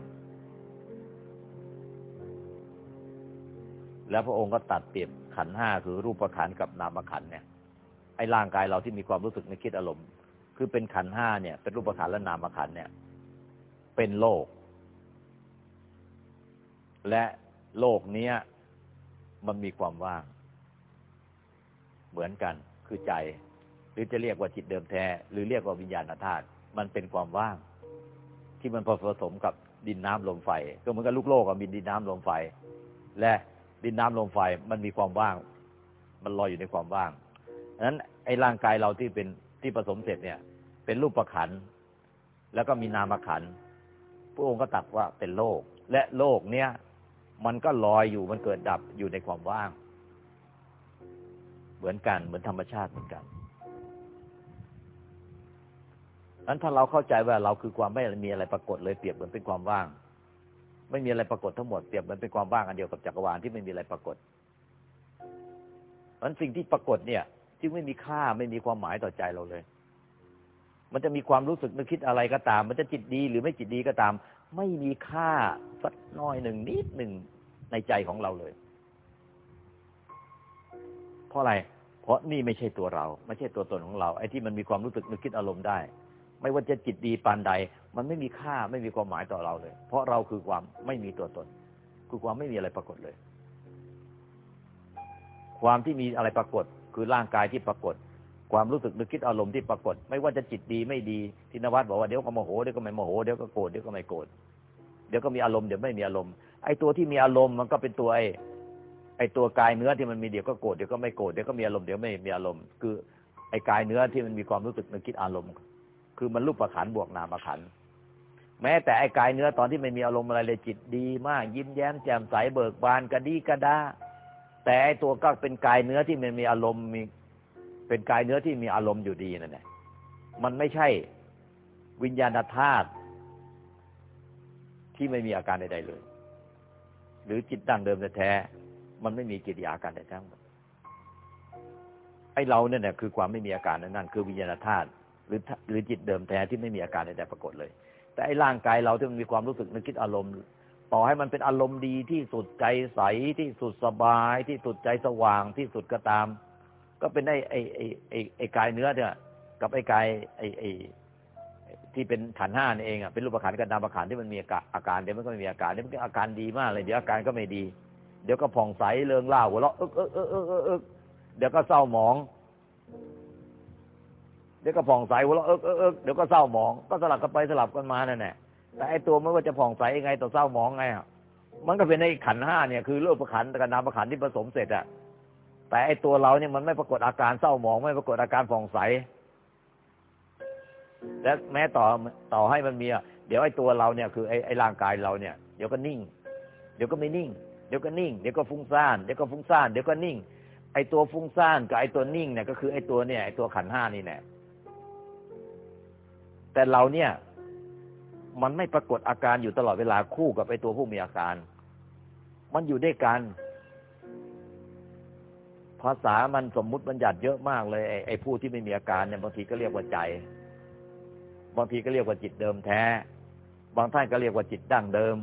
แล้วพระองค์ก็ตัดเปรียบขันห้าคือรูปขันกับนามขันเนี่ยไอ้ร่างกายเราที่มีความรู้สึกในคิดอารมณ์ คือเป็นขันห้าเนี่ย เป็นรูปขันและนามขันเนี่ย เป็นโลก และโลกเนี้ยมันมีความว่าง เหมือนกันคือใจ หรือจะเรียกว่าจิตเดิมแท้ หรือเรียกว่าวิญญาณธาตุมันเป็นความว่าง ที่มันผสมกับดินน้ำลมไฟ ก็เหมือนกับลูกโลกกับดินน้ำลมไฟ และ ดินน้ำลมไฟมันมีความว่าง มันลอยอยู่ในความว่างนั้นไอ้ร่างกายเราที่เป็นที่ผสมเสร็จเนี่ย เป็นรูปประขัน แล้วก็มีนามขันพระองค์ก็ตัดว่าเป็นโลก และโลกเนี้ยมันก็ลอยอยู่มันเกิดดับอยู่ในความว่าง เหมือนกันเหมือนธรรมชาติเหมือนกันนั้นถ้าเราเข้าใจว่าเราคือความไม่มีอะไรปรากฏเลยเปรียบเหมือนเป็นความว่าง ไม่มีอะไรปรากฏทั้งหมดเปรียบเหมือนเป็นความว่างอันเดียวกับจักรวาลที่ไม่มีอะไรปรากฏนั้นสิ่งที่ปรากฏเนี่ยจึงไม่มีค่าไม่มีความหมายต่อใจเราเลย มันจะมีความรู้สึกนึกคิดอะไรก็ตาม มันจะจิตดีหรือไม่จิตดีก็ตาม ไม่มีค่าสักน้อยหนึ่งนิดหนึ่งในใจของเราเลย เพราะอะไร เพราะนี่ไม่ใช่ตัวเรา ไม่ใช่ตัวตนของเรา ไอ้ที่มันมีความรู้สึกนึกคิดอารมณ์ได้ ไม่ว่าจะจิตดีปานใด มันไม่มีค่าไม่มีความหมายต่อเราเลย เพราะเราคือความไม่มีตัวตน คือความไม่มีอะไรปรากฏเลย ความที่มีอะไรปรากฏ คือร่างกายที่ปรากฏ ความรู้สึกนึกคิดอารมณ์ที่ปรากฏ ไม่ว่าจะจิตดีไม่ดีที่นวัดบอกว่าเดี๋ยวก็โมโหเดี๋ยวก็ไม่โมโหเดี๋ยวก็โกรธเดี๋ยวก็ไม่โกรธเดี๋ยวก็มีอารมณ์เดี๋ยวไม่มีอารมณ์ไอ้ตัวที่มีอารมณ์มันก็เป็นตัวไอ้ไอ้ตัวกายเนื้อที่มันมีเดี๋ยวก็โกรธเดี๋ยวก็ไม่โกรธเดี๋ยวก็มีอารมณ์เดี๋ยวไม่มีอารมณ์คือไอ้กายเนื้อที่มันมีความรู้สึกนึกคิดอารมณ์ คือมันรูปประขันบวกนามประขันแม้แต่ไอ้กายเนื้อตอนที่ไม่มีอารมณ์อะไรเลยจิตดีมาก ยิ้มแย้มแจ่มใสเบิกบานกระดีกระดาแต่ไอ้ตัวก็เป็นกายเนื้อที่มันมีอารมณ์มี เป็นกายเนื้อที่มีอารมณ์อยู่ดีนั่นแหละมันไม่ใช่วิญญาณธาตุที่ไม่มีอาการใดๆเลย หรือจิตดั้งเดิมแท้มันไม่มีกิริยาอาการใดทั้งหมดไอ้เราเนี่ยคือความไม่มีอาการนั่นคือวิญญาณธาตุ รือหรือจิตเดิมแท้ที่ไม่มีอาการใดๆปรากฏเลย แต่ไอ้ร่างกายเราที่มันมีความรู้สึกนึกคิดอารมณ์ ต่อให้มันเป็นอารมณ์ดีที่สุดใจใสที่สุดสบาย ที่สุดใจสว่างที่สุดก็ตาม ก็เป็นไอ้ไอ้ไอ้ไอ้ไอ้กายเนื้อเนี่ย กับไอ้กายไอ้ไอ้ที่เป็นขันห้านี่เองอะเป็นรูปขันกับนามขันที่มันมีอาการเดี๋ยวมันก็ไม่มีอาการเดี๋ยวมันก็อาการดีมากเลยเดี๋ยวอาการก็ไม่ดี เดี๋ยวก็ผ่องใสเริงล่าหัวเราะเอ๊กเอ๊กเอ๊กเอ๊กเออเดี๋ยวก็เศร้าหมอง เดี๋ยวก็ผ่องใสหัวเราะเอ๊กเอ๊กเอ๊กเดี๋ยวก็เศร้าหมอง ก็สลับกันไปสลับกันมานั่นแหละแต่ไอ้ตัวไม่ว่าจะผ่องใสยังไงต่อเศร้าหมองไงอะมันก็เป็นไอขันห้าเนี่ยคือรูปขันกับนามขันที่ผสมเสร็จอะแต่ไอ้ตัวเราเนี่ยมันไม่ปรากฏอาการเศร้าหมอง ไม่ปรากฏอาการผ่องใส และแม้ต่อต่อให้มันมีเดี๋ยวไอ้ตัวเราเนี่ยคือไอ้ไอ้ร่างกายเราเนี่ย เดี๋ยวก็นิ่ง เดี๋ยวก็ไม่นิ่ง เดี๋ยวก็นิ่ง เดี๋ยวก็ฟุ้งซ่านเดี๋ยวก็ฟุ้งซ่านเดี๋ยวก็นิ่ง ไอ้ตัวฟุ้งซ่านกับไอ้ตัวนิ่งเนี่ยก็คือไอ้ตัวเนี่ยไอ้ตัวขันห้านี่แน่ แต่เราเนี่ย มันไม่ปรากฏอาการอยู่ตลอดเวลาคู่กับไอตัวผู้มีอาการ มันอยู่ด้วยกัน ภาษามันสมมุติบัญญัติเยอะมากเลย ไอ้ไอผู้ที่ไม่มีอาการเนี่ยบางทีก็เรียกว่าใจ บางทีก็เรียกว่าจิตเดิมแท้ บางท่านก็เรียกว่าจิตดั้งเดิม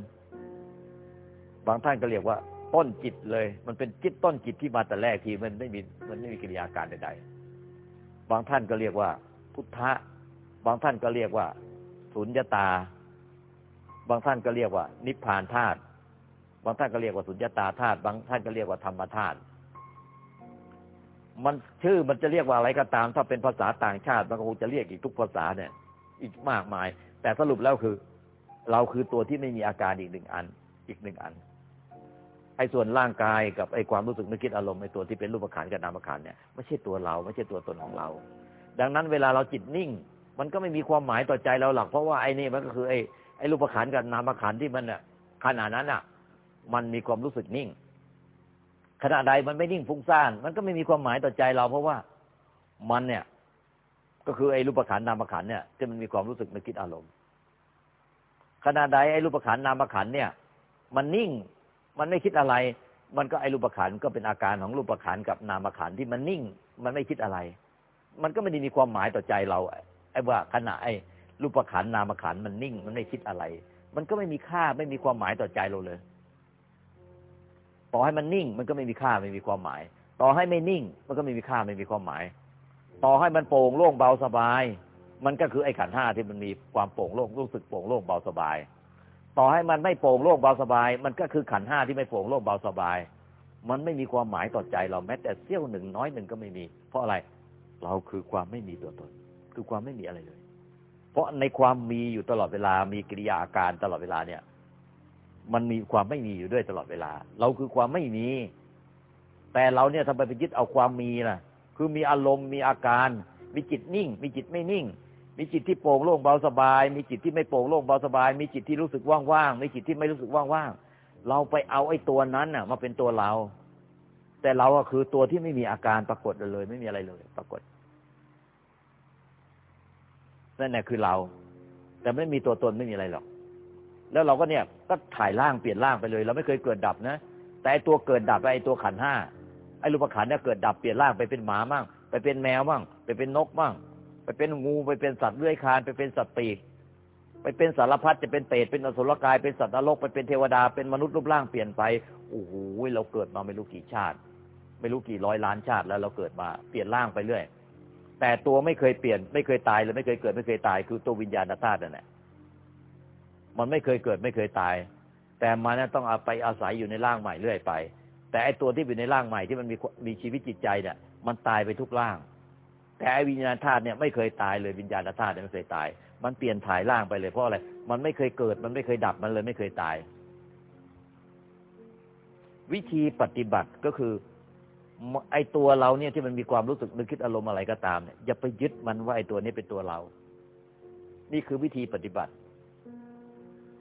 บางท่านก็เรียกว่าต้นจิตเลย มันเป็นจิตต้นจิตที่มาแต่แรกทีมันไม่มีมันไม่มีกิริยาการใดๆ บางท่านก็เรียกว่า พุทธะ บางท่านก็เรียกว่า สุญญตา บางท่านก็เรียกว่า นิพพานธาตุบางท่านก็เรียกว่าสุญญตาธาตุบางท่านก็เรียกว่าธรรมธาตุมันชื่อมันจะเรียกว่าอะไรก็ตาม ถ้าเป็นภาษาต่างชาติมันก็คงจะเรียกอีกทุกภาษาเนี่ย อีกมากมาย แต่สรุปแล้วคือ เราคือตัวที่ไม่มีอาการอีกหนึ่งอัน อีกหนึ่งอันไอ้ส่วนร่างกายกับไอ้ความรู้สึกนึกคิดอารมณ์ไอ้ตัวที่เป็นรูปขันธ์กับนามขันธ์เนี่ยไม่ใช่ตัวเรา ไม่ใช่ตัวตนของเรา ดังนั้นเวลาเราจิตนิ่ง มันก็ไม่มีความหมายต่อใจเราหรอกเพราะว่าไอ้นี่มันก็คือไอ้ไอ้รูปขันกับนามขันที่มันเนี่ยขณะนั้นอะมันมีความรู้สึกนิ่งขณะใดมันไม่นิ่งฟุ้งซ่าน มันก็ไม่มีความหมายต่อใจเรา เพราะว่ามันเนี่ย ก็คือไอ้รูปขันนามขันเนี่ยที่มันมีความรู้สึกนึกคิดอารมณ์ขณะใดไอ้รูปขันนามขันเนี่ย มันนิ่ง มันไม่คิดอะไร มันก็ไอ้รูปขันก็เป็นอาการของรูปขันกับนามขันที่มันนิ่ง มันไม่คิดอะไร มันก็ไม่ได้มีความหมายต่อใจเรา ไอ้ว่าขณะไอ้รูปขันนามขันมันนิ่ง มันไม่คิดอะไร มันก็ไม่มีค่าไม่มีความหมายต่อใจเราเลย ต่อให้มันนิ่ง มันก็ไม่มีค่าไม่มีความหมาย ต่อให้ไม่นิ่ง มันก็ไม่มีค่าไม่มีความหมาย ต่อให้มันโปร่งโล่งเบาสบาย มันก็คือไอ้ขันห้าที่มันมีความโปร่งโล่งรู้สึกโปร่งโล่งเบาสบาย ต่อให้มันไม่โปร่งโล่งเบาสบาย มันก็คือขันห้าที่ไม่โปร่งโล่งเบาสบาย มันไม่มีความหมายต่อใจเราแม้แต่เสี้ยวหนึ่งน้อยหนึ่งก็ไม่มี เพราะอะไร เราคือความไม่มีตัวตน คือความไม่มีอะไรเลย เพราะในความมีอยู่ตลอดเวลา มีกิริยาอาการตลอดเวลาเนี่ย มันมีความไม่มีอยู่ด้วยตลอดเวลา เราคือความไม่มี แต่เราเนี่ยทำไมไปยึดเอาความมีล่ะ คือมีอารมณ์มีอาการ มีจิตนิ่ง มีจิตไม่นิ่ง มีจิตที่โปร่งโล่งเบาสบาย มีจิตที่ไม่โปร่งโล่งเบาสบาย มีจิตที่รู้สึกว่างๆมีจิตที่ไม่รู้สึกว่างๆเราไปเอาไอ้ตัวนั้นน่ะ มาเป็นตัวเรา แต่เราก็คือตัวที่ไม่มีอาการปรากฏเลย ไม่มีอะไรเลย ปรากฏ นั่นแหละคือเรา แต่ไม่มีตัวตนไม่มีอะไรหรอก แล้วเราก็เนี่ยก็ถ่ายร่างเปลี่ยนร่างไปเลย เราไม่เคยเกิดดับนะ แต่ไอ้ตัวเกิดดับไอ้ตัวขันห้าไอ้รูปขันเนี่ยเกิดดับเปลี่ยนร่างไปเป็นหมามั่งไปเป็นแมวมั่งไปเป็นนกมั่งไปเป็นงูไปเป็นสัตว์เลื้อยคลานไปเป็นสัตว์ปีกไปเป็นสารพัดจะเป็นเปรตเป็นอสุรกายเป็นสัตว์นรกไปเป็นเทวดาเป็นมนุษย์รูปร่างเปลี่ยนไปโอ้โหเราเกิดมาไม่รู้กี่ชาติ ไม่รู้กี่ร้อยล้านชาติแล้วเราเกิดมาเปลี่ยนร่างไปเรื่อย แต่ตัวไม่เคยเปลี่ยน ไม่เคยตายเลยไม่เคยเกิด ไม่เคยตาย คือตัววิญญาณธาตุนั่นแหละมันไม่เคยเกิดไม่เคยตาย แต่มันต้องเอาไปอาศัยอยู่ในร่างใหม่เรื่อยไป แต่ไอตัวที่อยู่ในร่างใหม่ที่มันมีมีชีวิตจิตใจเนี่ยมันตายไปทุกร่าง แต่ไอวิญญาณธาตุเนี่ยไม่เคยตายเลยวิญญาณธาตุเนี่ยไม่เคยตาย มันเปลี่ยนถ่ายร่างไปเลยเพราะอะไรมันไม่เคยเกิด มันไม่เคยดับมันเลยไม่เคยตาย วิธีปฏิบัติก็คือ ไอตัวเราเนี่ยที่มันมีความรู้สึกนึกคิดอารมณ์อะไรก็ตามเนี่ยอย่าไปยึดมันว่าไอตัวนี้เป็นตัวเรา นี่คือวิธีปฏิบัติ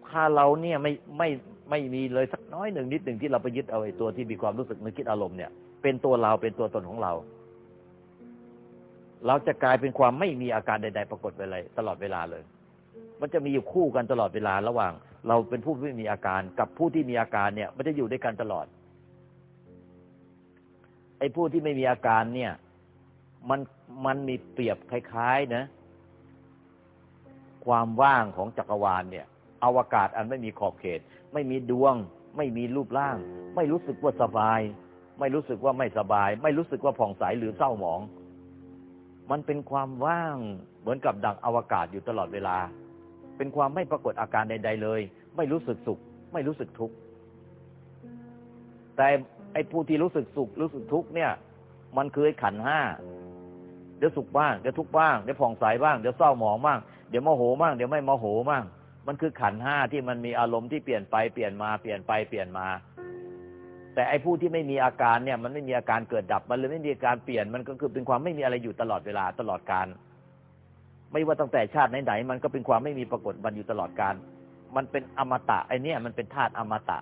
ถ้าเราเนี่ยไม่ไม่ไม่มีเลยสักน้อยหนึ่งนิดหนึ่งที่เราไปยึดเอาไอ้ตัวที่มีความรู้สึกนึกคิดอารมณ์เนี่ยเป็นตัวเราเป็นตัวตนของเรา เราจะกลายเป็นความไม่มีอาการใด ๆ ปรากฏไปเลยตลอดเวลาเลย มันจะมีอยู่คู่กันตลอดเวลาระหว่าง เราเป็นผู้ไม่มีอาการกับผู้ที่มีอาการเนี่ย มันจะอยู่ด้วยกันตลอด ไอ้ผู้ที่ไม่มีอาการเนี่ย มันมันมีเปรียบคล้ายๆนะ ความว่างของจักรวาลเนี่ย อวกาศอันไม่มีขอบเขต ไม่มีดวง ไม่มีรูปร่าง ไม่รู้สึกว่าสบาย ไม่รู้สึกว่าไม่สบาย ไม่รู้สึกว่าผ่องใสหรือเศร้าหมอง มันเป็นความว่างเหมือนกับดังอวกาศอยู่ตลอดเวลา เป็นความไม่ปรากฏอาการใด ๆ เลย ไม่รู้สึกสุข ไม่รู้สึกทุกข์แต่ ไอ้ผู้ที่รู้สึกสุขรู้สึกทุกข์เนี่ย มันคือไอ้ขันห้าเดี๋ยวสุขบ้างเดี๋ยวทุกข์บ้างเดี๋ยวผ่องใสบ้างเดี๋ยวเศร้าหมองบ้างเดี๋ยวโมโหบ้างเดี๋ยวไม่โมโหบ้างมันคือขันห้าที่มันมีอารมณ์ที่เปลี่ยนไปเปลี่ยนมาเปลี่ยนไปเปลี่ยนมา แต่ไอ้ผู้ที่ไม่มีอาการเนี่ย มันไม่มีอาการเกิดดับมันเลยไม่มีอาการเปลี่ยนมันก็คือเป็นความไม่มีอะไรอยู่ตลอดเวลาตลอดการไม่ว่าตั้งแต่ชาติไหนๆมันก็เป็นความไม่มีปรากฏมันอยู่ตลอดการ มันเป็นอมตะไอเนี่ยมันเป็นธาตุอมตะ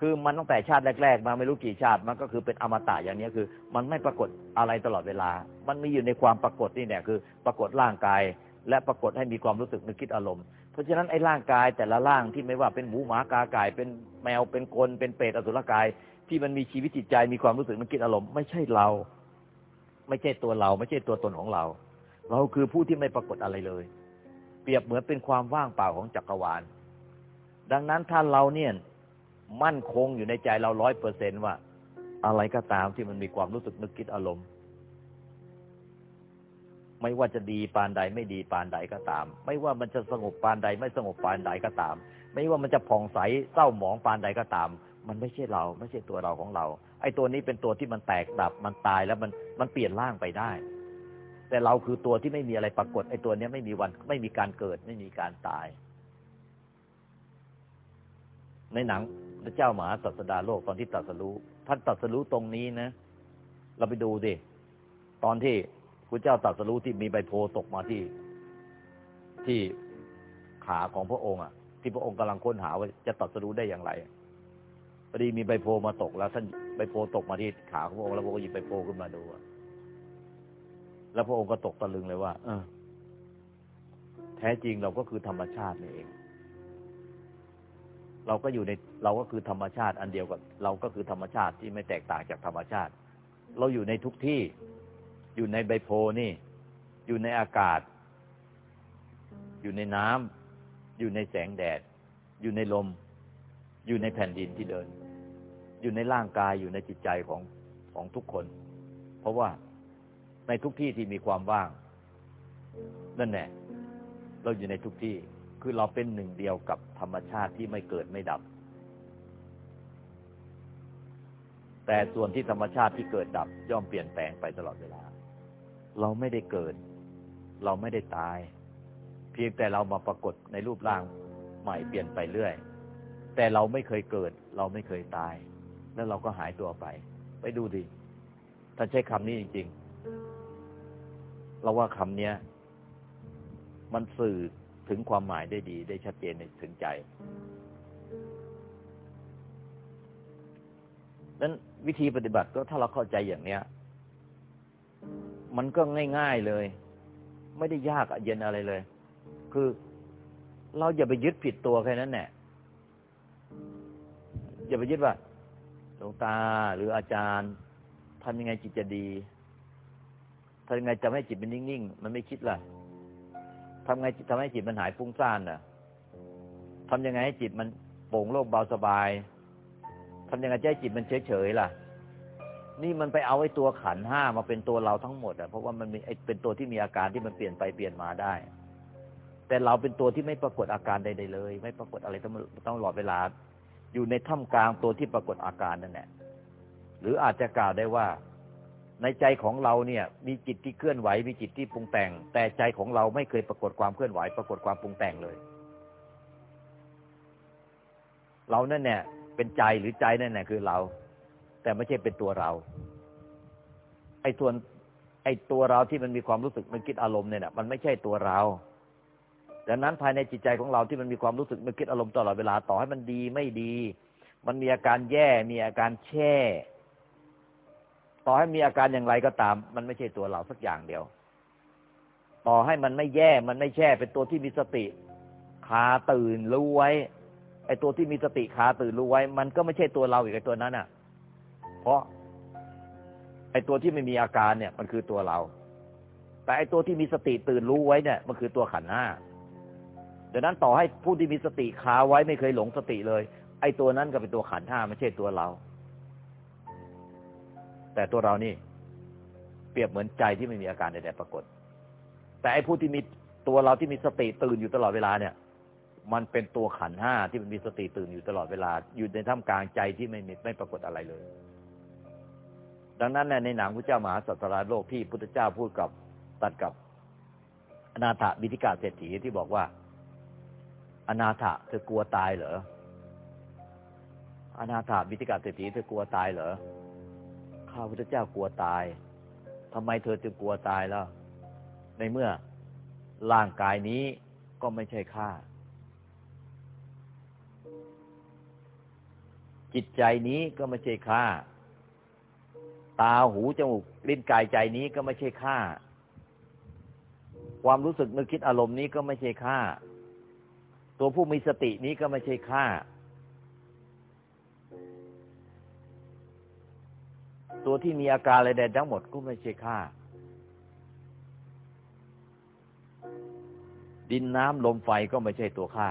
คือมันตั้งแต่ชาติแรก ๆ มาไม่รู้กี่ชาติมันก็คือเป็นอมตะอย่างนี้คือ มันไม่ปรากฏอะไรตลอดเวลา มันมีอยู่ในความปรากฏนี่เนี่ยคือ ปรากฏร่างกาย และปรากฏให้มีความรู้สึกนึกคิดอารมณ์เพราะฉะนั้นไอ้ร่างกายแต่ละร่างที่ไม่ว่าเป็นหมูหมากาไก่เป็นแมวเป็นคนเป็นเปรตอสุรกาย ที่มันมีชีวิตจิตใจมีความรู้สึกมันคิดอารมณ์ไม่ใช่เรา ไม่ใช่ตัวเรา ไม่ใช่ตัวตนของเรา เราคือผู้ที่ไม่ปรากฏอะไรเลย เปรียบเหมือนเป็นความว่างเปล่าของจักรวาล ดังนั้นถ้าเราเนี่ย มั่นคงอยู่ในใจเราร้อยเปอร์เซนว่า อะไรก็ตามที่มันมีความรู้สึกนึกคิดอารมณ์ ไม่ว่าจะดีปานใดไม่ดีปานใดก็ตาม ไม่ว่ามันจะสงบปานใด ไม่สงบปานใดก็ตาม ไม่ว่ามันจะผ่องใสเศร้าหมองปานใดก็ตาม มันไม่ใช่เรา ไม่ใช่ตัวเราของเรา ไอ้ตัวนี้เป็นตัวที่มันแตกดับมันตายแล้วมันมันเปลี่ยนร่างไปได้ แต่เราคือตัวที่ไม่มีอะไรปรากฏไอ้ตัวนี้ไม่มีวันไม่มีการเกิด ไม่มีการตาย ในหนัง ระเจ้ามหาสัสดาโลกตอนที่ตัดสรู้ท่านตัดสรู้ตรงนี้นะ เราไปดูดิตอนที่พระเจ้าตรัสรู้ที่มีใบโพตกมาที่ ที่ขาของพระองค์อะ ที่พระองค์กำลังค้นหาว่าจะตรัสรู้ได้อย่างไรพอดีมีใบโพมาตกแล้วท่านใบโพตกมาที่ขาของพระองค์แล้วพระองค์หยิบใบโพขึ้นมาดูแล้วพระองค์ก็ตกตะลึงเลยว่า เออ แท้จริงเราก็คือธรรมชาตินี่เอง เราก็อยู่ในเราก็คือธรรมชาติ อันเดียวกับเราก็คือธรรมชาติที่ไม่แตกต่างจากธรรมชาติ เราอยู่ในทุกที่ อยู่ในใบโพนี่ อยู่ในอากาศ อยู่ในน้ำอยู่ในแสงแดด อยู่ในลม อยู่ในแผ่นดินที่เดิน อยู่ในร่างกายอยู่ในจิตใจของของทุกคน เพราะว่าในทุกที่ที่มีความว่าง นั่นแหละเราอยู่ในทุกที่ คือเราเป็นหนึ่งเดียวกับธรรมชาติที่ไม่เกิดไม่ดับ แต่ส่วนที่ธรรมชาติที่เกิดดับย่อมเปลี่ยนแปลงไปตลอดเวลา เราไม่ได้เกิด เราไม่ได้ตาย เพียงแต่เรามาปรากฏในรูปร่างใหม่เปลี่ยนไปเรื่อย แต่เราไม่เคยเกิด เราไม่เคยตาย แล้วเราก็หายตัวไป ไปดูดิท่านใช้คำนี้จริง ๆ เราว่าคำนี้มันสื่อ ถึงความหมายได้ดีได้ชัดเจนในถึงใจนั้นวิธีปฏิบัติก็ถ้าเราเข้าใจอย่างเนี้ย มันก็ง่าย ๆเลย ไม่ได้ยากเย็นอะไรเลย คือเราอย่าไปยึดผิดตัวแค่นั้นแหละอย่าไปยึดว่าหลวงตาหรืออาจารย์ทำยังไงจิตจะดีทำยังไงจะให้จิตมันนิ่งๆ มันไม่คิดล่ะ ทำไงทำให้จิตมันหายฟุ้งซ่านน่ะทำยังไงให้จิตมันโปร่งโล่งเบาสบายทำยังไงจะให้จิตมันเฉยๆล่ะ นี่มันไปเอาไอ้ตัวขันห้ามาเป็นตัวเราทั้งหมดอะเพราะว่ามันมีไอ้เป็นตัวที่มีอาการที่มันเปลี่ยนไปเปลี่ยนมาได้ แต่เราเป็นตัวที่ไม่ปรากฏอาการใดๆเลย ไม่ปรากฏอะไรต้องต้องหลอดเวลา อยู่ในท่ามกลางตัวที่ปรากฏอาการนั่นแหละหรืออาจจะกล่าวได้ว่า ในใจของเราเนี่ย มีจิตที่เคลื่อนไหวมีจิตที่ปรุงแต่ง แต่ใจของเราไม่เคยปรากฏความเคลื่อนไหว ปรากฏความปรุงแต่งเลย เรานั่นเนี่ยเป็นใจหรือใจนั่นแหละคือเรา แต่ไม่ใช่เป็นตัวเรา ไอ้ส่วน ไอ้ตัวเราที่มันมีความรู้สึกมันคิดอารมณ์เนี่ยมันไม่ใช่ตัวเราดังนั้นภายในจิตใจของเราที่มันมีความรู้สึกมันคิดอารมณ์ตลอดเวลาต่อให้มันดีไม่ดี มันมีอาการแย่มีอาการแช่ ต่อให้มีอาการอย่างไรก็ตาม มันไม่ใช่ตัวเราสักอย่างเดียว ต่อให้มันไม่แย่มันไม่แช่เป็นตัวที่มีสติคาตื่นรู้ไว้ไอ้ตัวที่มีสติคาตื่นรู้ไว้ มันก็ไม่ใช่ตัวเราอีกไอ้ตัวนั้นอะ เพราะ ไอ้ตัวที่ไม่มีอาการเนี่ย มันคือตัวเรา แต่ไอ้ตัวที่มีสติตื่นรู้ไว้เนี่ย มันคือตัวขันห้าดังนั้นต่อให้ผู้ที่มีสติคาไว้ไม่เคยหลงสติเลย ไอ้ตัวนั้นก็เป็นตัวขันห้าไม่ใช่ตัวเรา แต่ตัวเรานี่ เปรียบเหมือนใจที่ไม่มีอาการใดๆปรากฏ แต่ไอ้ผู้ที่มีตัวเราที่มีสติตื่นอยู่ตลอดเวลาเนี่ย มันเป็นตัวขันห้าที่มันมีสติตื่นอยู่ตลอดเวลา อยู่ในท่ามกลางใจที่ไม่มีไม่ปรากฏอะไรเลย ดังนั้นในหนังพระเจ้ามหาสัตราโลกที่พุทธเจ้าพูดกับตัดกับอนาถบิธิกาเศรษฐีที่บอกว่า อนาถเธอกลัวตายเหรออนาถบิติกาเศรษฐีเธอกลัวตายเหรอ ข้าพุทธเจ้ากลัวตายทำไมเธอจึงกลัวตายแล้ว ในเมื่อร่างกายนี้ก็ไม่ใช่ข้าจิตใจนี้ก็ไม่ใช่ข้าตาหูจมูกลิ้นกายใจนี้ก็ไม่ใช่ข้าความรู้สึกนึกคิดอารมณ์นี้ก็ไม่ใช่ข้าตัวผู้มีสตินี้ก็ไม่ใช่ข้า ตัวที่มีอาการอะไรใดทั้งหมดก็ไม่ใช่ข้าดินน้ำลมไฟก็ไม่ใช่ตัวข้า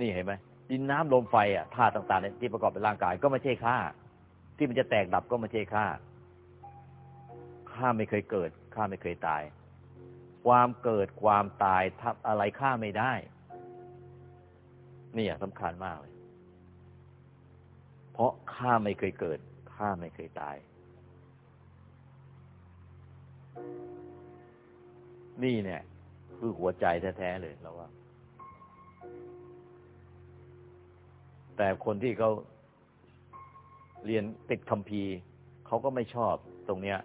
นี่เห็นไหมดินน้ำลมไฟอะธาตุต่างๆที่ประกอบเป็นร่างกายก็ไม่ใช่ข้าที่มันจะแตกดับก็ไม่ใช่ข้าข้าไม่เคยเกิดข้าไม่เคยตาย ความเกิดความตายทับอะไรข้าไม่ได้ นี่สำคัญมากเลย เพราะข้าไม่เคยเกิดข้าไม่เคยตาย นี่เนี่ย คือหัวใจแท้ๆเลยเราว่า แต่คนที่เขาเรียนติดคำพีเขาก็ไม่ชอบตรงเนี้ย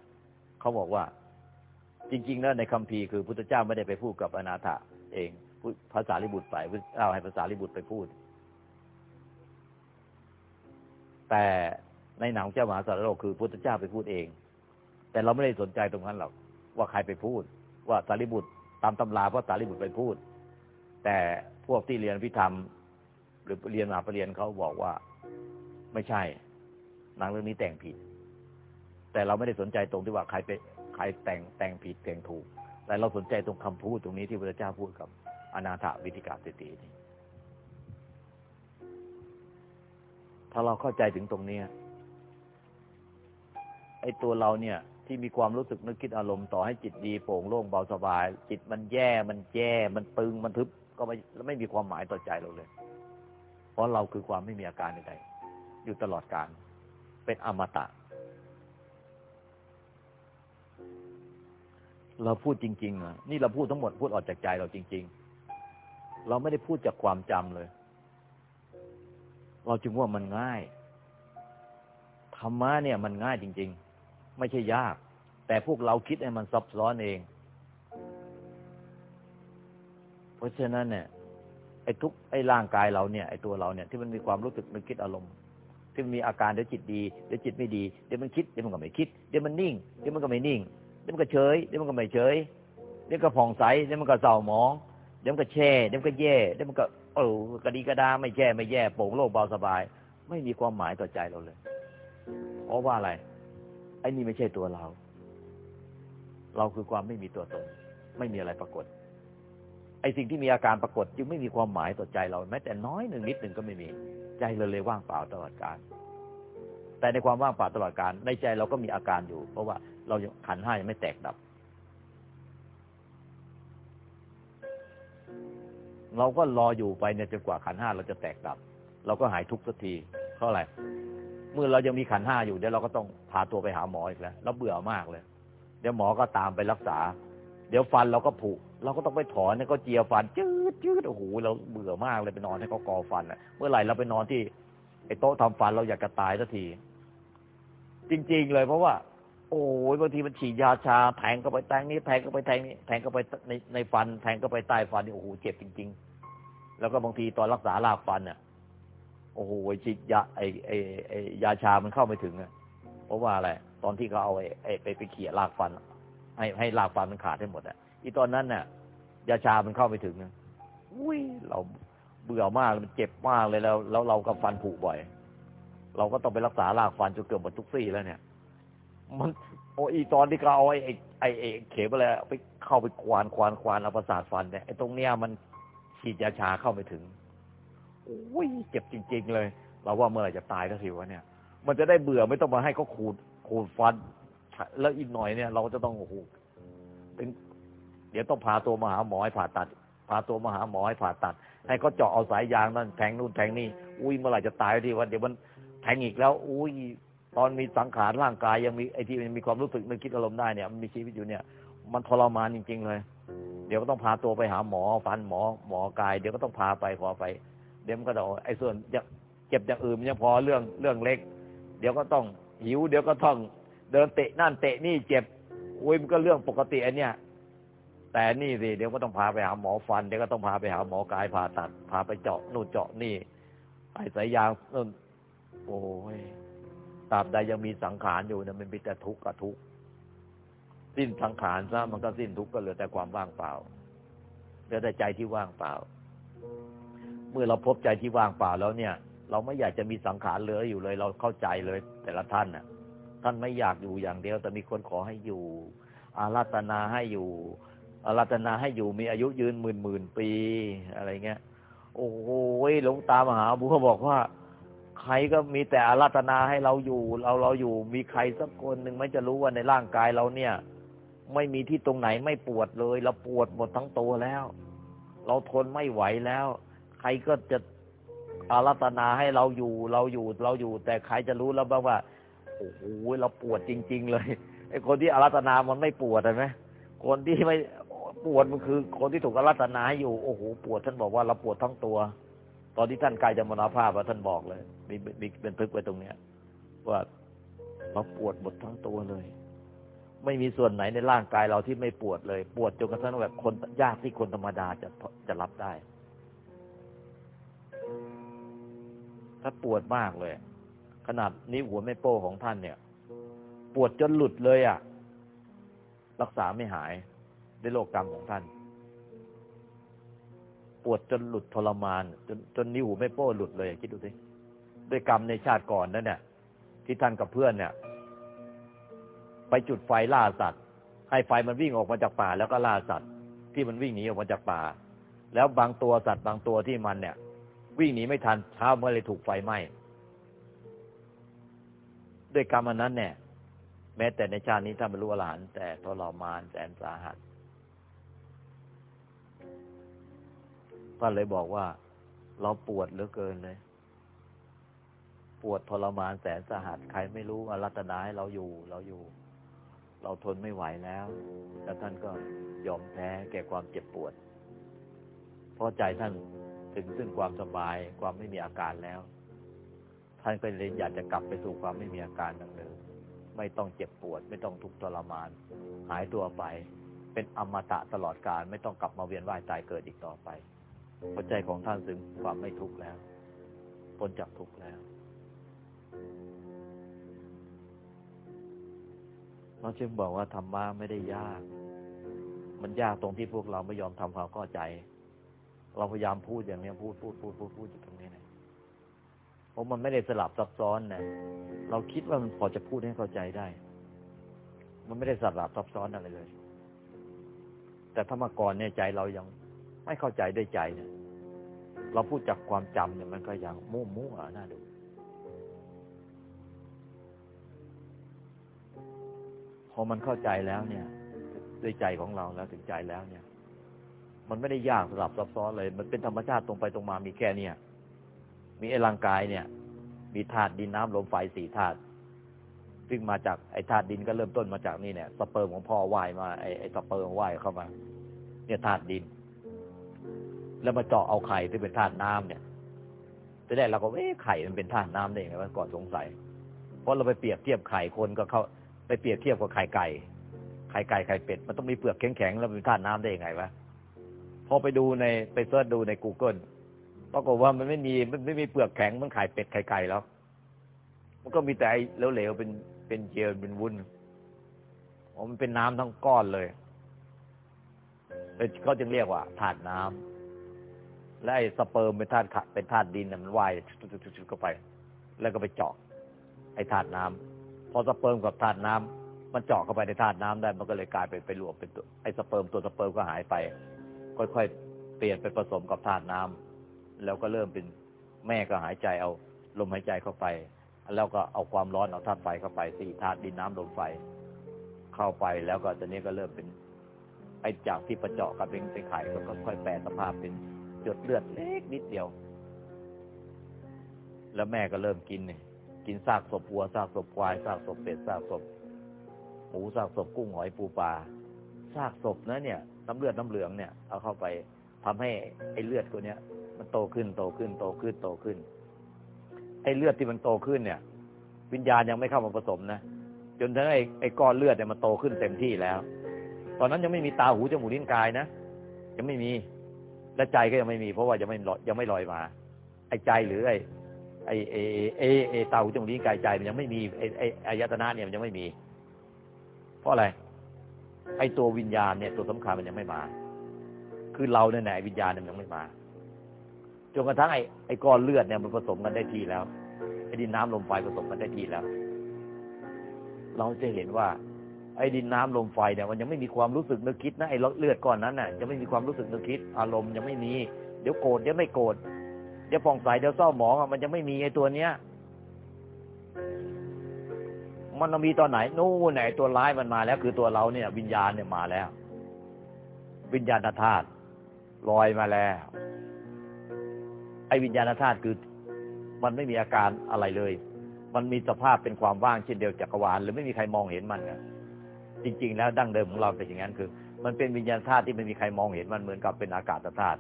เขาบอกว่า จริง ๆ แล้วในคำพีคือพุทธเจ้าไม่ได้ไปพูดกับอนาถะเองภาษาลิบุตรไปเอาให้ภาษาลิบุตรไปพูด แต่ในหนังเจ้ามหาสารโลกคือพุทธเจ้าไปพูดเอง แต่เราไม่ได้สนใจตรงนั้นหรอก ว่าใครไปพูด ว่าสารีบุตรตามตำราเพราะสารีบุตรไปพูด แต่พวกที่เรียนพิธรรม หรือเรียนมาปรริญญาเขาบอกว่าไม่ใช่หนังเรื่องนี้แต่งผิด แต่เราไม่ได้สนใจตรงที่ว่าใครไปใครแต่งแต่งผิดแต่งถูกแต่เราสนใจตรงคำพูดตรงนี้ที่พระเจ้าพูดกับอนาถวิธิกาเศรษฐีนี่ถ้าเราเข้าใจถึงตรงนี้ไอ้ตัวเราเนี่ย ที่มีความรู้สึกนึกคิดอารมณ์ต่อให้จิตดีโปร่งโล่งเบาสบาย จิตมันแย่มันแย่มันตึงมันทึบก็ไม่ไม่มีความหมายต่อใจเราเลย เพราะเราคือความไม่มีอาการใดๆอยู่ตลอดการเป็นอมตะ เราพูดจริงๆอะนี่เราพูดทั้งหมดพูดออกจากใจเราจริง ๆ เราไม่ได้พูดจากความจำเลย เราจึงว่ามันง่ายธรรมะเนี่ยมันง่ายจริง ๆ ไม่ใช่ยาก แต่พวกเราคิดให้มันซับซ้อนเอง เพราะฉะนั้นเนี่ยไอ้ทุกไอ้ร่างกายเราเนี่ยไอ้ตัวเราเนี่ยที่มันมีความรู้สึกนึกคิดอารมณ์ที่มันมีอาการเดี๋ยวจิตดีเดี๋ยวจิตไม่ดีเดี๋ยวมันคิดเดี๋ยวมันก็ไม่คิดเดี๋ยวมันนิ่งเดี๋ยวมันก็ไม่นิ่งเดี๋ยวมันก็เฉยเดี๋ยวมันก็ไม่เฉยเดี๋ยวก็ผ่องใสเดี๋ยวมันก็เศร้าหมอง เดี๋ยวมันก็แช่เดี๋ยวมันก็แย่เดี๋ยวมันก็เออกระดีกระดาไม่แช่ไม่แย่โปร่งโล่งเบาสบาย ไม่มีความหมายต่อใจเราเลยเพราะว่าอะไร ไอ้นี่ไม่ใช่ตัวเรา เราคือความไม่มีตัวตน ไม่มีอะไรปรากฏ ไอ้สิ่งที่มีอาการปรากฏ จึงไม่มีความหมายต่อใจเราแม้แต่น้อยหนึ่งนิดหนึ่งก็ไม่มี ใจเราเลยว่างเปล่าตลอดการแต่ในความว่างเปล่าตลอดการในใจเราก็มีอาการอยู่ เพราะว่าเราขันห้ายังไม่แตกดับ เราก็รออยู่ไปเนี่ยจนกว่าขันห้าเราจะแตกดับ เราก็หายทุกข์สักทีเพราะอะไร เมื่อเรายังมีขันห้าอยู่เดี๋ยวเราก็ต้องพาตัวไปหาหมออีกแล้วแล้วเบื่อมากเลย เดี๋ยวหมอก็ตามไปรักษา เดี๋ยวฟันเราก็ผุเราก็ต้องไปถอนให้เขาเจียฟันจืดจืดโอ้โหเราเบื่อมากเลยไปนอนให้เขากอฟันอะ เมื่อไหร่เราไปนอนที่ไอ้โต๊ะทำฟันเราอยากจะตายสักที จริง ๆ เลยเพราะว่า โอ้ยบางทีมันฉีดยาชาแทงก็ไปแทงนี้แทงก็ไปแทงนี้แทงก็ไปในในฟัน แทงก็ไปใต้ฟันนี่โอ้โหเจ็บจริง ๆ แล้วก็บางทีตอนรักษารากฟันอะ โอ้โหฉีดยาไอไอไอยาชามันเข้าไม่ถึงอะเพราะว่าอะไรตอนที่เขาเอาไอไอไปไปเขี่ยรากฟัน ให้ให้รากฟันมันขาดให้หมดอะอีตอนนั้นน่ะ ยาชามันเข้าไม่ถึงนะอุ้ยเราเบื่อมากมันเจ็บมากเลยแล้ว แล้วเรากับฟันผุบ่อย เราก็ต้องไปรักษารากฟันจนเกือบหมดทุกซี่แล้วเนี่ย มัน โอ้อีตอนที่เขาเอาไอไอไอไอเข็มอะไรไปเข้าไปควานควานควานเอาประสาทฟันเนี่ยไอตรงเนี้ยมันฉีดยาชาเข้าไม่ถึง อ้ยเจ็บจริง ๆ เลย เราว่าเมื่อไหร่จะตายก็สิวะเนี่ย มันจะได้เบื่อไม่ต้องมาให้เขาขูดขูดฟัน แล้วอีกหน่อยเนี่ย เราจะต้องโอ้โหเดี๋ยวต้องพาตัวมาหาหมอให้ผ่าตัด พาตัวมาหาหมอให้ผ่าตัด ให้เขาเจาะเอาสายยางนั่นแทงนู่นแทงนี่ อุ้ยเมื่อไหร่จะตายทีวันเดี๋ยวมันแทงอีกแล้ว อุ้ยตอนมีสังขารร่างกายยังมีไอ้ที่มันมีความรู้สึกนึกคิดอารมณ์ได้เนี่ยมันมีชีวิตอยู่เนี่ย มันทรมานจริง ๆ เลย เดี๋ยวก็ต้องพาตัวไปหาหมอฟันหมอหมอกาย เดี๋ยวก็ต้องพาไปพอไป เดี๋ยวมันก็ต้องไอ้ส่วนเจ็บอย่างอื่นมันยังพอเรื่องเรื่องเล็ก เดี๋ยวก็ต้องหิว เดี๋ยวก็ต้องเดินเตะนั่นเตะนี่เจ็บอุ้ยมันก็เรื่องปกติไอ้เนี่ยแต่นี่สิเดี๋ยวก็ต้องพาไปหาหมอฟัน เดี๋ยวก็ต้องพาไปหาหมอกายผ่าตัด พาไปเจาะนู่นเจาะนี่ไอ้สายยางนู่นโอ้ยตราบใดยังมีสังขารอยู่เนี่ยมันมีแต่ทุกข์กับทุกข์สิ้นสังขารซะมันก็สิ้นทุกข์ก็เหลือแต่ความว่างเปล่าเหลือแต่ใจที่ว่างเปล่า เมื่อเราพบใจที่ว่างเปล่าแล้วเนี่ย เราไม่อยากจะมีสังขารเหลืออยู่เลย เราเข้าใจเลย แต่ละท่านน่ะ ท่านไม่อยากอยู่อย่างเดียว แต่มีคนขอให้อยู่ อาราธนาให้อยู่ อาราธนาให้อยู่มีอายุยืนหมื่นหมื่นปีอะไรเงี้ยโอ้โหหลวงตามหาบุเขาบอกว่า ใครก็มีแต่อาราธนาให้เราอยู่ เราเราอยู่ มีใครสักคนหนึ่งไม่จะรู้ว่าในร่างกายเราเนี่ย ไม่มีที่ตรงไหนไม่ปวดเลย เราปวดหมดทั้งตัวแล้ว เราทนไม่ไหวแล้ว ใครก็จะอารัตนาให้เราอยู่เราอยู่เราอยู่ แต่ใครจะรู้แล้วบ้างว่าโอ้โหเราปวดจริง ๆ เลยไอ้คนที่อารัตนามันไม่ปวดเห็นไหมคนที่ไม่ปวดมันคือ คนที่ถูกอารัตนาอยู่โอ้โหปวดท่านบอกว่าเราปวดทั้งตัว ตอนที่ท่านกายจะมรณภาพท่านบอกเลย มีมีเป็นทึกไว้ตรงเนี้ย ว่าเราปวดหมดทั้งตัวเลย ไม่มีส่วนไหนในร่างกายเราที่ไม่ปวดเลย ปวดจนกระทั่งแบบคนยากที่คนธรรมดาจะจะรับได้ ถ้าปวดมากเลย ขนาดนิ้วหัวแม่โป้ของท่านเนี่ย ปวดจนหลุดเลยอะ่ะ รักษาไม่หายด้วยโรคกรรมของท่าน ปวดจนหลุดทรมาน จนจนนิ้วหัวแม่โป้หลุดเลยคิดดูสิด้วยกรรมในชาติก่อนนั่นเนี่ยที่ท่านกับเพื่อนเนี่ย ไปจุดไฟล่าสัตว์ ให้ไฟมันวิ่งออกมาจากป่า แล้วก็ล่าสัตว์ ที่มันวิ่งหนีออกมาจากป่า แล้วบางตัวสัตว์บางตัวที่มันเนี่ย วิ่งหนีไม่ทันเช้าเมื่อเลยถูกไฟไหม้ด้วยกรรมอันนั้นเนี่ย แม้แต่ในชาตินี้ท่านบรรลุอรหันต์แต่ทรมานแสนสาหัสท่านเลยบอกว่า เราปวดเหลือเกินเลย ปวดทรมานแสนสาหัส ใครไม่รู้มารัตนาให้เราอยู่ เราอยู่ เราทนไม่ไหวแล้ว แล้วท่านก็ยอมแพ้แก่ความเจ็บปวด เพราะใจท่าน ถึงซึ่งความสบายความไม่มีอาการแล้ว ท่านก็เลยอยากจะกลับไปสู่ความไม่มีอาการดังเดิมไม่ต้องเจ็บปวด ไม่ต้องทุกข์ทรมาน หายตัวไป เป็นอมตะตลอดกาลไม่ต้องกลับมาเวียนว่ายตายเกิดอีกต่อไปเพราะใจของท่านถึงความไม่ทุกข์แล้วพ้นจากทุกข์แล้วเราจึงบอกว่าธรรมะไม่ได้ยาก มันยากตรงที่พวกเราไม่ยอมทำความเข้าใจ เราพยายามพูดอย่างนี้พูดพูดพูดพูดพูดอยู่ตรงนี้นะเพราะมันไม่ได้สลับซับซ้อนนะเราคิดว่ามันพอจะพูดให้เข้าใจได้ มันไม่ได้สลับซับซ้อนอะไรเลย แต่ถ้ามาก่อนเนี่ยใจเรายังไม่เข้าใจด้วยใจเนี่ยเราพูดจากความจำเนี่ยมันก็ยังมั่วมั่วน่าดูพอมันเข้าใจแล้วเนี่ยด้วยใจของเราแล้วถึงใจแล้วเนี่ย มันไม่ได้ยากสลับซับซ้อนเลย มันเป็นธรรมชาติตรงไปตรงมามีแค่เนี่ย มีไอ้ร่างกายเนี่ย มีธาตุดินน้ำลมไฟสี่ธาตุซึ่งมาจากไอ้ธาตุดินก็เริ่มต้นมาจากนี่เนี่ย สเปิร์มของพ่อว่ายมาไอ้ไอ้สเปิร์มว่ายเข้ามา เนี่ยธาตุดิน แล้วมาเจาะเอาไข่ที่เป็นธาตุน้ำเนี่ยจะได้เราก็เอ๊ะไข่มันเป็นธาตุน้ำได้ยังไงวะก่อนสงสัยเพราะเราไปเปรียบเทียบไข่คนก็เข้าไปเปรียบเทียบกับไข่ไก่ไข่ไก่ไข่เป็ดมันต้องมีเปลือกแข็งๆแล้วเป็นธาตุน้ำได้ยังไงวะ พอไปดูในไปเสิร์ชดูใน Google ปรากฏว่ามันไม่มีมันไม่มีเปลือกแข็งมันไข่เป็ดไข่ไก่แล้ว มันก็มีแต่ไอ้เหลวๆเป็นเป็นเจลเป็นวุ้นมันเป็นน้ำทั้งก้อนเลยเขาจึงเรียกว่าธาตุน้ำและไอ้สเปิร์มเป็นธาตุเป็นธาตุดินมันว่ายชุดๆเข้าไป แล้วก็ไปเจาะไอ้ธาตุน้ำพอสเปิร์มกับธาตุน้ำมันเจาะเข้าไปในธาตุน้ำได้ มันก็เลยกลายไปไปรวมเป็นตัวไอ้สเปิร์มตัวสเปิร์มก็หายไป ค่อยๆ เปลี่ยนไปผสมกับธาตุน้ำแล้วก็เริ่มเป็นแม่ก็หายใจเอาลมหายใจเข้าไป แล้วก็เอาความร้อนเอาธาตุไฟเข้าไปสี่ธาตุดินน้ำลมไฟ เข้าไปแล้วก็ตอนนี้ก็เริ่มเป็นไอจากที่ประเจาะกับเป็นเป็นไข่ก็ค่อยๆแปลสภาพเป็นหยดเลือดเล็กนิดเดียว แล้วแม่ก็เริ่มกินเนี่ยกินซากศพวัวซากศพควายซากศพเป็ดซากศพหมูซากศพกุ้งหอยปูปลาซากศพนะเนี่ยน้ำเลือดน้ำเหลืองเนี่ยเอาเข้าไปทำให้ไอ้เลือดตัวเนี้ย มันโตขึ้นโตขึ้น โตขึ้นโตขึ้น ไอ้เลือดที่มันโตขึ้นเนี่ย วิญญาณยังไม่เข้ามาผสมนะจนทั้งไอ้ไอ้ก้อนเลือดเนี่ยมันโตขึ้นเต็มที่แล้ว ตอนนั้นยังไม่มีตาหูจมูกลิ้นกายนะยังไม่มีและใจก็ยังไม่มี เพราะว่ายังไม่ลอยยังไม่ลอยมา ไอ้ใจหรือไอ้ไอ้ไอ้ไอ้ไอ้ตาหูจมูกลิ้นกายใจมันยังไม่มีไอ้ไอ้อายตนะเนี่ยมันยังไม่มี เพราะอะไร ไอ้ตัววิญญาณเนี่ยตัวสำคัญมันยังไม่มา คือเราเนี่ยไหนวิญญาณมันยังไม่มาจนกระทั่งไอ้ไอ้ก้อนเลือดเนี่ยมันผสมกันได้ทีแล้วไอ้ดินน้ำลมไฟผสมกันได้ทีแล้ว เราจะเห็นว่า ไอ้ดินน้ำลมไฟเนี่ยมันยังไม่มีความรู้สึกนึกคิดนะไอ้เลือดก้อนนั้นน่ะยังไม่มีความรู้สึกนึกคิด อารมณ์ยังไม่มีเดี๋ยวโกรธเดี๋ยวไม่โกรธเดี๋ยวผ่องใสเดี๋ยวเศร้าหมองอะมันยังไม่มีไอ้ตัวเนี้ย มันมีตอนไหน นู่นไหนตัวร้ายมันมาแล้ว คือตัวเราเนี่ย วิญญาณเนี่ยมาแล้ว วิญญาณธาตุลอยมาแล้ว ไอ้วิญญาณธาตุคือ มันไม่มีอาการอะไรเลย มันมีสภาพเป็นความว่างเช่นเดียวจักรวาลหรือไม่มีใครมองเห็นมันนะจริง ๆ แล้วดั้งเดิมของเราเป็นอย่างนั้นคือ มันเป็นวิญญาณธาตุที่ไม่มีใครมองเห็นมันเหมือนกับเป็นอากาศธาตุ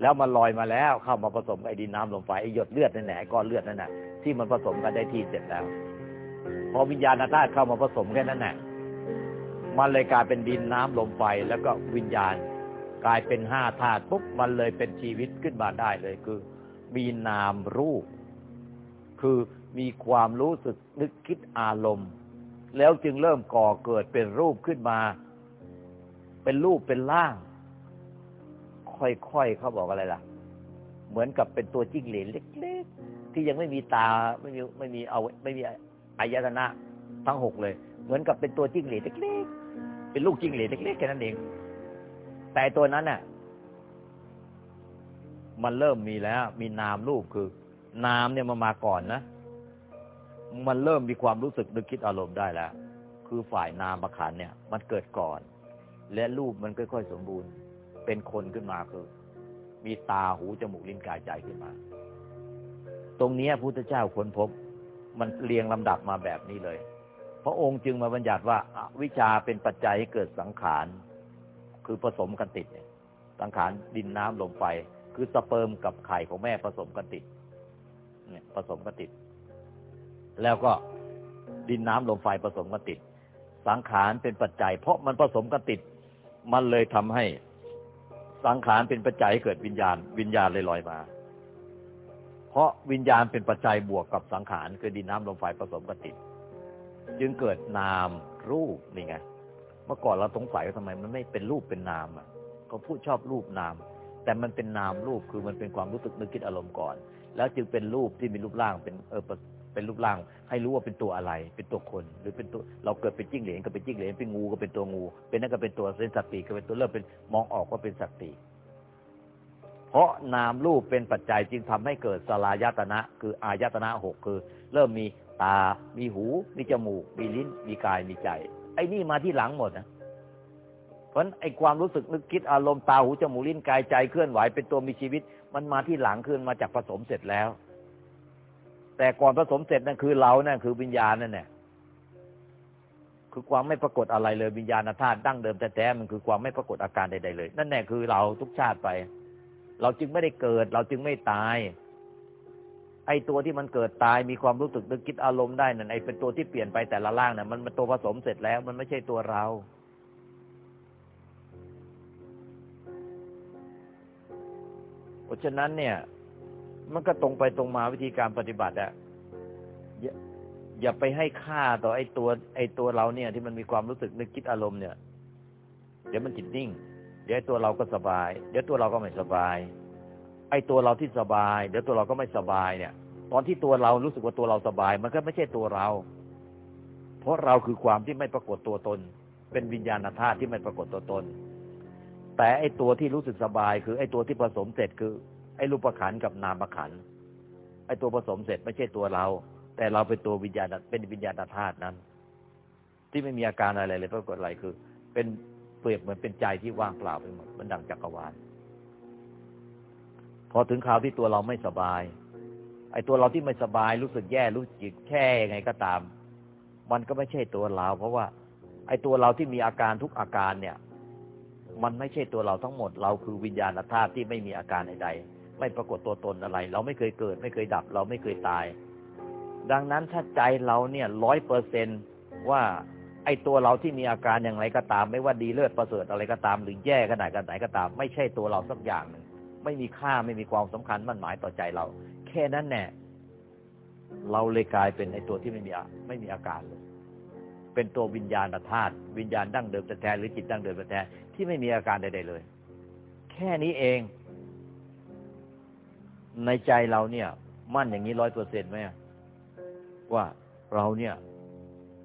แล้วมันลอยมาแล้วเข้ามาผสมไอ้ดินน้ำลมไฟไอ้หยดเลือดนั่นแหละก้อนเลือดนั่นแหละที่มันผสมกันได้ที่เสร็จแล้ว พอวิญญาณธาตุเข้ามาผสมแค่นั้นแหละมันเลยกลายเป็นดินน้ำลมไฟแล้วก็วิญญาณกลายเป็นห้าธาตุปุ๊บมันเลยเป็นชีวิตขึ้นมาได้เลยคือ มีนามรูป คือมีความรู้สึกนึกคิดอารมณ์ แล้วจึงเริ่มก่อเกิดเป็นรูปขึ้นมา เป็นรูปเป็นร่าง ค่อยๆเขาบอกอะไรล่ะ เหมือนกับเป็นตัวจิ้งเหลนเล็ก ๆ ที่ยังไม่มีตาไม่มีไม่มีเอาไม่มี อายตนะทั้งหกเลย เหมือนกับเป็นตัวจิ้งเหลนเล็กๆเป็นลูกจิ้งเหลนเล็กๆแค่นั้นเอง แต่ตัวนั้นน่ะ มันเริ่มมีแล้ว มีนามรูปคือ นามเนี่ยมันมาก่อนนะ มันเริ่มมีความรู้สึกนึกคิดอารมณ์ได้แล้ว คือฝ่ายนามประขันเนี่ย มันเกิดก่อน และรูปมันค่อยๆสมบูรณ์ เป็นคนขึ้นมาคือ มีตาหูจมูกลิ้นกายใจขึ้นมา ตรงนี้พุทธเจ้าค้นพบ มันเรียงลำดับมาแบบนี้เลย พระองค์จึงมาบัญญัติว่าวิชาเป็นปัจจัยให้เกิดสังขารคือผสมกันติดเนี่ยสังขารดินน้ำลมไฟ คือสเปิร์มกับไข่ของแม่ผสมกันติด เนี่ยผสมกันติด แล้วก็ดินน้ำลมไฟผสมกันติด สังขารเป็นปัจจัย เพราะมันผสมกันติด มันเลยทำให้ สังขารเป็นปัจจัยให้เกิดวิญญาณ วิญญาณเลยลอยมา เพราะวิญญาณเป็นปัจจัยบวกกับสังขารคือดินน้ำลมไฟผสมกันติด จึงเกิดนามรูปนี่ไงเมื่อก่อนเราสงสัยว่าทำไมมันไม่เป็นรูปเป็นนามอะเขาพูดชอบรูปนาม แต่มันเป็นนามรูปคือมันเป็นความรู้สึกนึกคิดอารมณ์ก่อน แล้วจึงเป็นรูปที่มีรูปร่างเป็นเออเป็นรูปร่าง ให้รู้ว่าเป็นตัวอะไร เป็นตัวคน หรือเป็นตัวเราเกิดเป็นจิ้งเหลนก็เป็นจิ้งเหลนเป็นงูก็เป็นตัวงู เป็นนั่นก็เป็นตัวเป็นสัตว์ปีกก็เป็นตัวเริ่มเป็นมองออกว่าเป็นสัตว์ปีก เพราะนามรูปเป็นปัจจัยจึงทำให้เกิดสลายตนะ คืออายตนะหกคือ เริ่มมีตา มีหู มีจมูก มีลิ้น มีกาย มีใจ ไอ้นี่มาที่หลังหมดนะ เพราะไอ้ความรู้สึกนึกคิดอารมณ์ตาหูจมูกลิ้นกายใจเคลื่อนไหวเป็นตัวมีชีวิต มันมาที่หลังขึ้นมาจากผสมเสร็จแล้ว แต่ก่อนผสมเสร็จนั่นคือเรานั่นคือวิญญาณนั่นแหละคือความไม่ปรากฏอะไรเลยวิญญาณธาตุดั้งเดิมแต่แท้มันคือความไม่ปรากฏอาการใดๆเลย นั่นแหละคือเราทุกชาติไป เราจึงไม่ได้เกิด เราจึงไม่ตาย ไอ้ตัวที่มันเกิดตายมีความรู้สึกนึกคิดอารมณ์ได้นั่นไอ้เป็นตัวที่เปลี่ยนไปแต่ละร่างน่ะ มันมันตัวผสมเสร็จแล้ว มันไม่ใช่ตัวเรา เพราะฉะนั้นเนี่ย มันก็ตรงไปตรงมาวิธีการปฏิบัติอะอย่าอย่าไปให้ค่าต่อไอ้ตัว ไอ้ตัวเราเนี่ย ที่มันมีความรู้สึกนึกคิดอารมณ์เนี่ย เดี๋ยวมันจิตนิ่ง ดี๋ยวตัวเราก็สบาย เดี๋ยวตัวเราก็ไม่สบาย ไอ้ตัวเราที่สบาย เดี๋ยวตัวเราก็ไม่สบายเนี่ย ตอนที่ตัวเรารู้สึกว่าตัวเราสบาย มันก็ไม่ใช่ตัวเรา เพราะเราคือความที่ไม่ปรากฏตัวตน เป็นวิญญาณธาตุที่ไม่ปรากฏตัวตน แต่ไอ้ตัวที่รู้สึกสบาย คือไอ้ตัวที่ผสมเสร็จคือ ไอ้รูปขันกับนามขันไอ้ตัวผสมเสร็จไม่ใช่ตัวเรา แต่เราเป็นตัววิญญาณเป็นวิญญาณธาตุนั้น ที่ไม่มีอาการอะไรเลยปรากฏอะไรคือ เป็น เปรียบเหมือนเป็นใจที่ว่างเปล่าไปหมดมันดังจักรวาล พอถึงคราวที่ตัวเราไม่สบาย ไอ้ตัวเราที่ไม่สบายรู้สึกแย่รู้จิตแค่ยังไงก็ตาม มันก็ไม่ใช่ตัวเรา เพราะว่า ไอ้ตัวเราที่มีอาการทุกอาการเนี่ย มันไม่ใช่ตัวเราทั้งหมด เราคือวิญญาณธาตุที่ไม่มีอาการใดๆไม่ปรากฏตัวตนอะไร เราไม่เคยเกิด ไม่เคยดับ เราไม่เคยตาย ดังนั้นถ้าใจเราเนี่ยร้อยเปอร์เซนว่า ไอ้ตัวเราที่มีอาการอย่างไรก็ตาม ไม่ว่าดีเลิศประเสริฐอะไรก็ตาม หรือแย่ขนาดกันไหนก็ตาม ไม่ใช่ตัวเราสักอย่างหนึ่งไม่มีค่าไม่มีความสำคัญมั่นหมายต่อใจเรา แค่นั้นแน่เราเลยกลายเป็นไอ้ตัวที่ไม่มีไม่มีอาการเลยเป็นตัววิญญาณธาตุวิญญาณดั้งเดิมแท้หรือจิตดั้งเดิมแท้ที่ไม่มีอาการใด ๆ เลย แค่นี้เอง ในใจเราเนี่ย มั่นอย่างนี้ร้อยเปอร์เซ็นต์ไหมว่าเราเนี่ย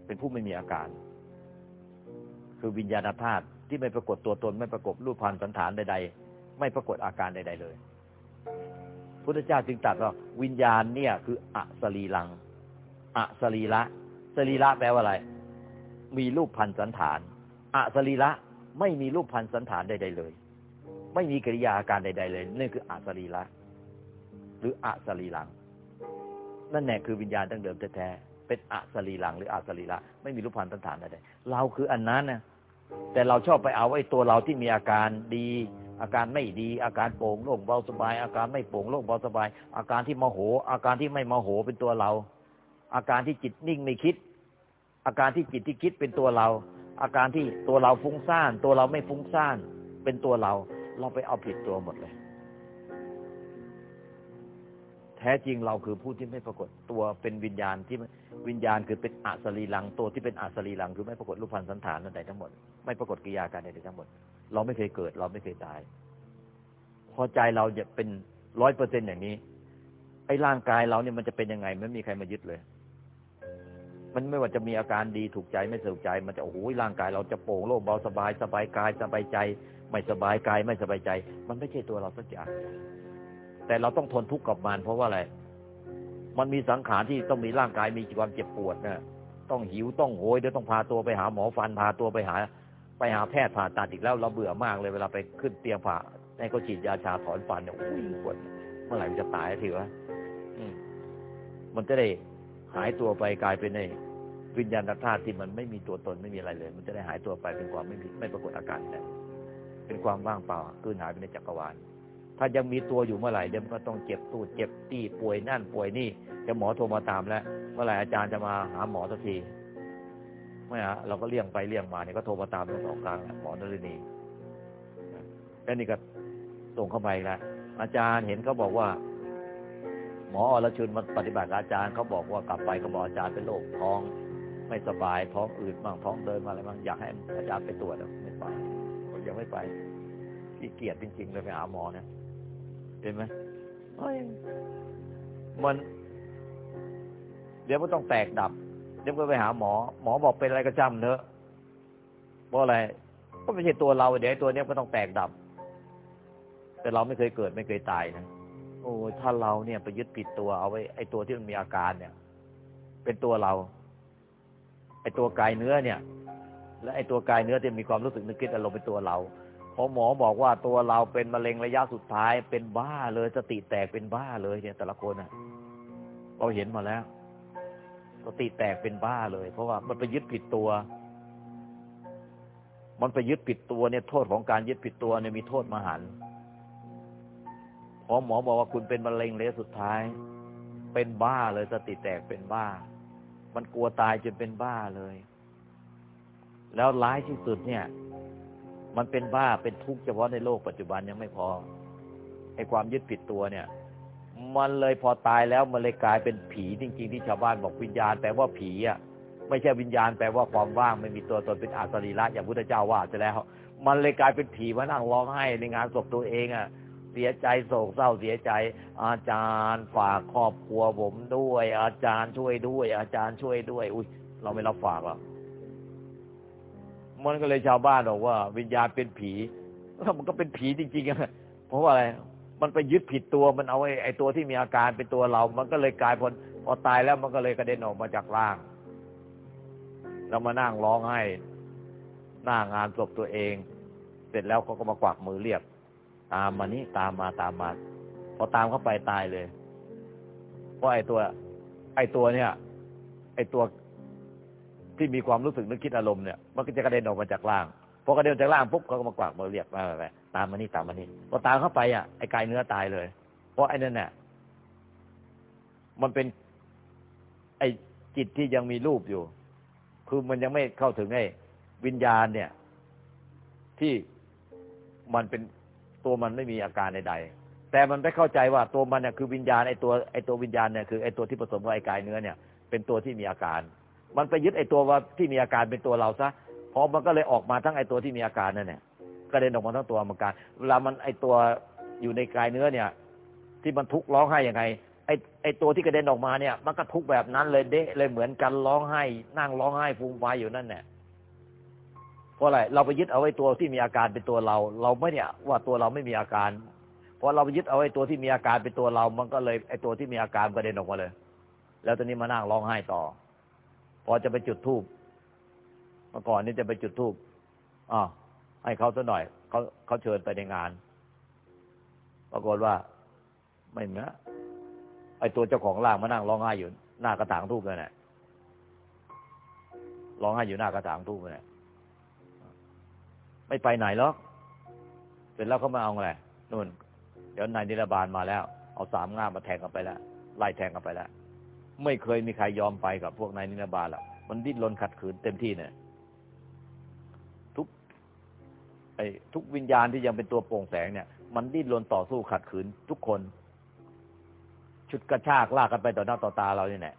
เป็นผู้ไม่มีอาการ คือวิญญาณธาตุที่ไม่ปรากฏตัวตนไม่ปรากฏรูปพันธ์สันฐานใดๆ ไม่ปรากฏอาการใด ๆ เลย พุทธเจ้าจึงตรัสว่าวิญญาณเนี่ยคืออสรีลังอสรีละสรีละแปลว่าอะไร มีรูปพันธ์สันฐานอสรีละไม่มีรูปพันธ์สันฐานใด ๆ เลย ไม่มีกิริยาอาการใด ๆ เลยนี่คืออสรีละหรืออสรีลัง นั่นแหละคือวิญญาณตั้งเดิมแท้ๆเป็นอสรีลังหรืออสรีละไม่มีรูปพันธ์สันฐานใดๆเราคืออันนั้นนะ แต่เราชอบไปเอาไอ้ตัวเราที่มีอาการดี อาการไม่ดี อาการโป่งโล่งเบาสบาย อาการไม่โป่งโล่งเบาสบาย อาการที่โมโห อาการที่ไม่โมโหเป็นตัวเรา อาการที่จิตนิ่งไม่คิด อาการที่จิตที่คิดเป็นตัวเรา อาการที่ตัวเราฟุ้งซ่าน ตัวเราไม่ฟุ้งซ่านเป็นตัวเรา เราไปเอาผิดตัวหมดเลย ท้จริงเราคือผู้ที่ไม่ปรากฏตัวเป็นวิญญาณที่วิญญาณคือเป็นอสรีลังตัวที่เป็นอสรีลังคือไม่ปรากฏรูปพันธ์สันฐานใดทั้งหมดไม่ปรากฏกิริยาการใดทั้งหมด เราไม่เคยเกิด เราไม่เคยตาย พอใจเราจะเป็นร้อยเปอร์เซ็นอย่างนี้ไอ้ร่างกายเราเนี่ยมันจะเป็นยังไงไม่มีใครมายึดเลย มันไม่ว่าจะมีอาการดีถูกใจไม่ถูกใจ มันจะโอ้โหร่างกายเราจะโปร่งโล่งเบาสบายสบายกายสบายใจ ไม่สบายกายไม่สบายใจ มันไม่ใช่ตัวเราสักอย่าง แต่เราต้องทนทุกข์กับมันเพราะว่าอะไร มันมีสังขารที่ต้องมีร่างกายมีความเจ็บปวดนะต้องหิวต้องโหยเดี๋ยวต้องพาตัวไปหาหมอฟันพาตัวไปหา ไปหาแพทย์ผ่าตัดอีกแล้วเราเบื่อมากเลยเวลาไปขึ้นเตียงผ่าให้เขาฉีดยาชาถอนฟันเนี่ยโอ้ยปวดเมื่อไหร่มันจะตายทีวะมันจะได้หายตัวไปกลายเป็นในวิญญาณธาตุที่มันไม่มีตัวตนไม่มีอะไรเลย มันจะได้หายตัวไปเป็นความไม่มีไม่ปรากฏอาการแต่เป็นความว่างเปล่าคืนหายไปในจักรวาล ถ้ายังมีตัวอยู่เมื่อไหร่เดี๋ยวมันก็ต้องเจ็บตูดเจ็บตีป่วยนั่นป่วยนี่เดี๋ยวหมอโทรมาตามแล้ว เมื่อไหร่อาจารย์จะมาหาหมอสักทีไม่ฮะเราก็เลี่ยงไปเลี่ยงมาเนี่ยก็โทรมาตามทั้งสองครั้งหมอนรินีแล้วนี่ก็ส่งเข้าไปแล้วอาจารย์เห็นเขาบอกว่า หมออรชุนมาปฏิบัติอาจารย์เขาบอกว่ากลับไปก็บอกอาจารย์เป็นโรคท้องไม่สบายท้องอืดบ้างท้องเดินมาอะไรบ้างอยากให้อาจารย์ไปตรวจไม่ไปผมยังไม่ไปขี้เกียจจริงๆเลยไปหาหมอเนี่ย เห็นไหมเฮ้ยมันเดี๋ยวมันต้องแตกดับ เดี๋ยวก็ไปหาหมอ หมอบอกเป็นอะไรก็จำเถอะเพราะอะไรก็ไม่ใช่ตัวเรา เดี๋ยวตัวเนี้ยก็ต้องแตกดับ แต่เราไม่เคยเกิดไม่เคยตายนะโอ้ถ้าเราเนี่ยไปยึดผิดตัวเอาไว้ไอ้ตัวที่มันมีอาการเนี่ย เป็นตัวเรา ไอ้ตัวกายเนื้อเนี่ย และไอ้ตัวกายเนื้อที่มีความรู้สึกนึกคิดอารมณ์เป็นตัวเรา พอหมอบอกว่าตัวเราเป็นมะเร็งระยะสุดท้าย เป็นบ้าเลยสติแตกเป็นบ้าเลยเนี่ย แต่ละคนอะเราเห็นมาแล้วสติแตกเป็นบ้าเลย เพราะว่ามันไปยึดผิดตัว มันไปยึดผิดตัวเนี่ย โทษของการยึดผิดตัวเนี่ยมีโทษมหันต์พอหมอบอกว่าคุณเป็นมะเร็งระยะสุดท้าย เป็นบ้าเลยสติแตกเป็นบ้า มันกลัวตายจนเป็นบ้าเลย แล้วร้ายที่สุดเนี่ย มันเป็นบ้าเป็นทุกข์เฉพาะในโลกปัจจุบันยังไม่พอไอ้ความยึดผิดตัวเนี่ย มันเลยพอตายแล้วมันเลยกลายเป็นผีจริง ๆ ที่ชาวบ้านบอกวิญญาณแปลว่าผีอะไม่ใช่วิญญาณแปลว่าความว่างไม่มีตัวตนเป็นอาสรีระอย่างพุทธเจ้าว่าจะแล้ว มันเลยกลายเป็นผีมานั่งร้องไห้ในงานศพตัวเองอะเสียใจโศกเศร้าเสียใจ อาจารย์ฝากครอบครัวผมด้วย อาจารย์ช่วยด้วย อาจารย์ช่วยด้วย อุ้ยเราไม่รับฝากหรอก มันก็เลยชาวบ้านบอกว่า วิญญาณเป็นผีแล้วมันก็เป็นผีจริงๆอะเพราะว่าอะไร มันไปยึดผิดตัวมันเอาไอ้ไอตัวที่มีอาการเป็นตัวเรา มันก็เลยกลายพอพอตายแล้วมันก็เลยกระเด็นออกมาจากร่างเรามานั่งร้องไห้หน้างานศพตัวเอง เสร็จแล้วเขาก็มากวักมือเรียก ตามมานี่ตามมาตามมาพอตามเข้าไปตายเลยเพราะไอ้ตัว ไอ้ตัวเนี่ย ไอ้ตัว ที่มีความรู้สึกนึกคิดอารมณ์เนี่ยมันก็จะกระเด็นออกมาจากร่างพอกระเด็นจากร่างปุ๊บเขาก็มากวักมือเรียกมาไปตามมานี่ตามมานี่พอตามเข้าไปอะไอ้กายเนื้อตายเลย เพราะไอ้นั่นเนี่ยมันเป็น ไอ้จิตที่ยังมีรูปอยู่ คือมันยังไม่เข้าถึงไอ้วิญญาณเนี่ย ที่มันเป็นตัวมันไม่มีอาการใดๆแต่มันไม่เข้าใจว่าตัวมันเนี่ยคือวิญญาณไอ้ตัวไอ้ตัววิญญาณเนี่ยคือไอ้ตัวที่ผสมกับไอ้กายเนื้อเนี่ย เป็นตัวที่มีอาการ มันไปยึดไอ้ตัวว่าที่มีอาการเป็นตัวเราซะพอมันก็เลยออกมาทั้งไอ้ตัวที่มีอาการนั่นแหละกระเด็นออกมาทั้งตัวอาการเวลามันไอ้ตัวอยู่ในกายเนื้อเนี่ย ที่มันทุกข์ร้องไห้ยังไงไอ้ไอ้ตัวที่กระเด็นออกมาเนี่ย มันก็ทุกข์แบบนั้นเลยเดะเลยเหมือนกันร้องไห้ นั่งร้องไห้ฟูมฟายอยู่นั่นแหละเพราะอะไรเราไปยึดเอาไอ้ตัวที่มีอาการเป็นตัวเรา เราไม่เนี่ย ว่าตัวเราไม่มีอาการพอเราไปยึดเอาไอ้ตัวที่มีอาการเป็นตัวเรา มันก็เลยไอ้ตัวที่มีอาการกระเด็นออกมาเลย แล้วตอนนี้มานั่งร้องไห้ต่อ พอจะไปจุดธูปเมื่อก่อนนี้จะไปจุดธูปอ๋อให้เขาซะหน่อยเขาเขาเชิญไปในงาน ปรากฏว่า ไม่เหมือนไอตัวเจ้าของร่างมานั่งร้องไห้อยู่หน้ากระถางทูบเลยเนี่ยร้องไห้อยู่หน้ากระถางทูบเลยไม่ไปไหนหรอกเสร็จแล้วเขามาเอาไงนู่น เดี๋ยวนายนิรบาลมาแล้ว เอาสามง่ามมาแทงกันไปแล้วไล่แทงกันไปแล้ว ไม่เคยมีใครยอมไปกับพวกนายนิรบาลหรอกมันดิ้นรนขัดขืนเต็มที่เนี่ยทุกไอ้ทุกวิญญาณที่ยังเป็นตัวโปร่งแสงเนี่ย มันดิ้นรนต่อสู้ขัดขืนทุกคน ชุดกระชากลากกันไปต่อหน้าต่อตาเราเนี่ยแหละ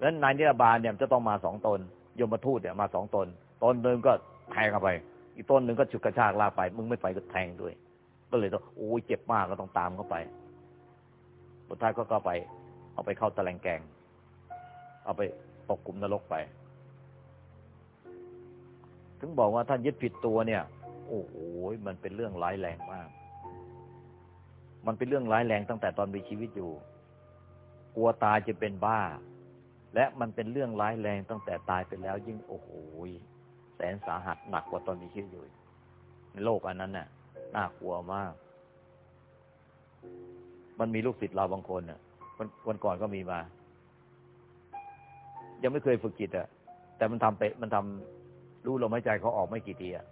แล้วนายนิรบาลเนี่ยจะต้องมาสองตนยมทูตเนี่ยมาสองตนตนหนึ่งก็แทงเข้าไป อีกต้นหนึ่งก็ฉุดกระชากลากไป มึงไม่ไปก็แทงด้วย ก็เลยต้องโอ้ยเจ็บมากก็ต้องตามเข้าไปสุดท้ายก็ก็ไป เอาไปเข้าตะแลงแกง เอาไปตกกลุ่มนรกไป ถึงบอกว่าท่านยึดผิดตัวเนี่ย โอ้โหมันเป็นเรื่องร้ายแรงมาก มันเป็นเรื่องร้ายแรงตั้งแต่ตอนมีชีวิตอยู่ กลัวตายจะเป็นบ้า และมันเป็นเรื่องร้ายแรงตั้งแต่ตายไปแล้วยิ่งโอ้โหแสนสาหัสหนักกว่าตอนมีชีวิตอยู่ ในโลกอันนั้นน่ะ น่ากลัวมาก มันมีลูกศิษย์เราบางคนน่ะ วันก่อนก็มีมา ยังไม่เคยฝึกจิตอะแต่มันทำไปมันทำรู้ลมหายใจเขาออกไม่กี่ทีอะ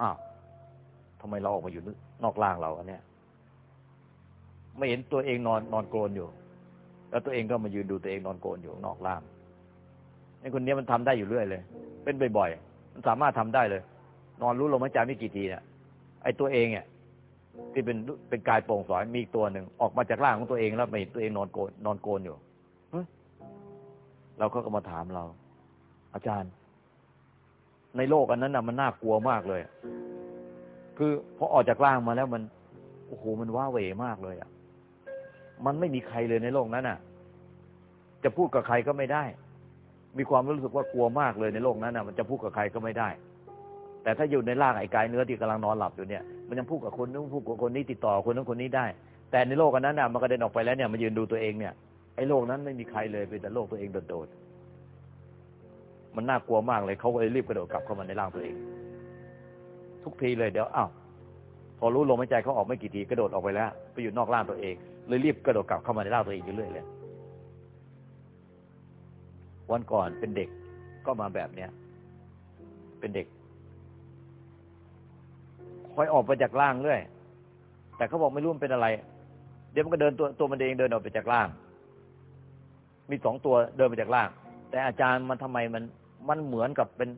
อ้าวทำไมเราออกมาอยู่นอกร่างเราอันเนี้ยไม่เห็นตัวเองนอนนอนโกนอยู่ แล้วตัวเองก็มายืนดูตัวเองนอนโกนอยู่นอกร่างไอ้คนนี้มันทำได้อยู่เรื่อยเลย เป็นบ่อยๆมันสามารถทำได้เลย นอนรู้ลมหายใจไม่กี่ทีเนี่ยไอ้ตัวเองเนี่ย ที่เป็นเป็นกายโปร่งสอยมีตัวหนึ่งออกมาจากร่างของตัวเองแล้วไม่เห็นตัวเองนอนโกนนอนโกนอยู่เราก็ก็มาถามเรา อาจารย์ ในโลกอันนั้นน่ะมันน่ากลัวมากเลย คือพอออกจากร่างมาแล้วมันโอ้โหมันว้าเหวมากเลยอะ มันไม่มีใครเลยในโลกนั้นน่ะ จะพูดกับใครก็ไม่ได้ มีความรู้สึกว่ากลัวมากเลยในโลกนั้นน่ะ มันจะพูดกับใครก็ไม่ได้ แต่ถ้าอยู่ในร่างไอ้กายเนื้อที่กำลังนอนหลับอยู่เนี่ยมันยังพูดกับคนนู้นพูดกับคนนี้ติดต่อคนนั้นคนนี้ได้ แต่ในโลกอันนั้นน่ะมันกระเด็นออกไปแล้วเนี่ยมันยืนดูตัวเองเนี่ยไอ้โลกนั้นไม่มีใครเลยเป็นแต่โลกตัวเองโดดๆมันน่ากลัวมากเลยเขาก็เลยรีบกระโดดกลับเข้ามาในร่างตัวเอง ทุกทีเลยเดี๋ยวอ้าวพอรู้ลมหายใจเขาออกไม่กี่ทีกระโดดออกไปแล้วไปอยู่นอกร่างตัวเองเลยรีบกระโดดกลับเข้ามาในร่างตัวเองอยู่เรื่อยเลยวันก่อนเป็นเด็กก็มาแบบเนี้ยเป็นเด็ก คอยออกไปจากร่างเรื่อย แต่เขาบอกไม่รู้มันเป็นอะไร เดี๋ยวมันก็เดินตัวตัวมันเองเดินออกไปจากร่าง มีสองตัวเดินไปจากร่าง แต่อาจารย์มันทำไมมันมันเหมือนกับเป็น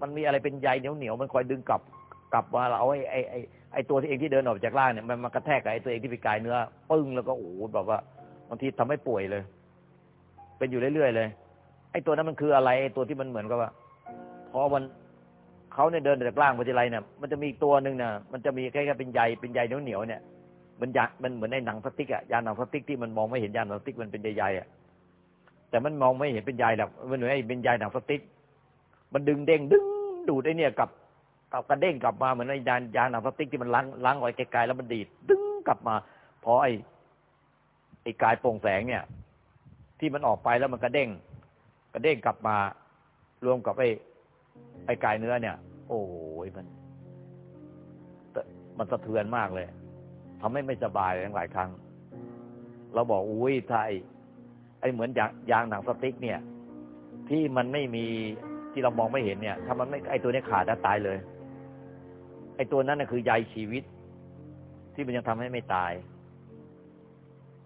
มันมีอะไรเป็นใยเหนียวเหนียวมันคอยดึงกลับกลับมาเราเอาไอ้ไอ้ไอ้ไอ้ตัวที่เองที่เดินออกจากร่างเนี่ยมันมากระแทกกับไอ้ตัวเองที่ไปกายเนื้อปึ้งแล้วก็โอ้โหแบบว่าบางทีทำให้ป่วยเลย เป็นอยู่เรื่อยๆเลย ไอ้ตัวนั้นมันคืออะไรไอ้ตัวที่มันเหมือนกับว่าพอมัน เขาเนี่ยเดินจากร่างไปทีไรเนี่ยมันจะมีตัวหนึ่งเนี่ยมันจะมีแค่แค่เป็นใยเป็นใยเหนียวเหนียวเนี่ยมันยามันเหมือนในหนังพลาสติกอะยาหนังพลาสติกที่มันมองไม่เห็นยาหนังพลาสติกมันเป็นใยๆอะแต่มันมองไม่เห็นเป็นใยหรอกมันเหมือนไอ้เป็นใยหนังพลาสติก มันดึงเด้งดึงดูดไอ้เนี่ยกลับกลับกระเด้งกลับมาเหมือนไอ้ยายาหนังพลาสติกที่มันล้างล้างไว้ไกลๆแล้วมันดีดดึงกลับมาพอไอ้ไอ้กายโปร่งแสงเนี่ย ที่มันออกไปแล้วมันกระเด้งกระเด้งกลับมารวมกับไอ้ ไอ้กายเนื้อเนี่ย โอ้ยมัน มันสะเทือนมากเลยทำให้ไม่สบายหลายครั้ง เราบอกอุ้ยถ้าไอ้ไอ้เหมือนยางยางหนังสติ๊กเนี่ย ที่มันไม่มีที่เรามองไม่เห็นเนี่ย ถ้ามันไม่ไอ้ตัวนี้ขาดแล้วตายเลย ไอ้ตัวนั้นน่ะคือใยชีวิต ที่มันยังทำให้ไม่ตาย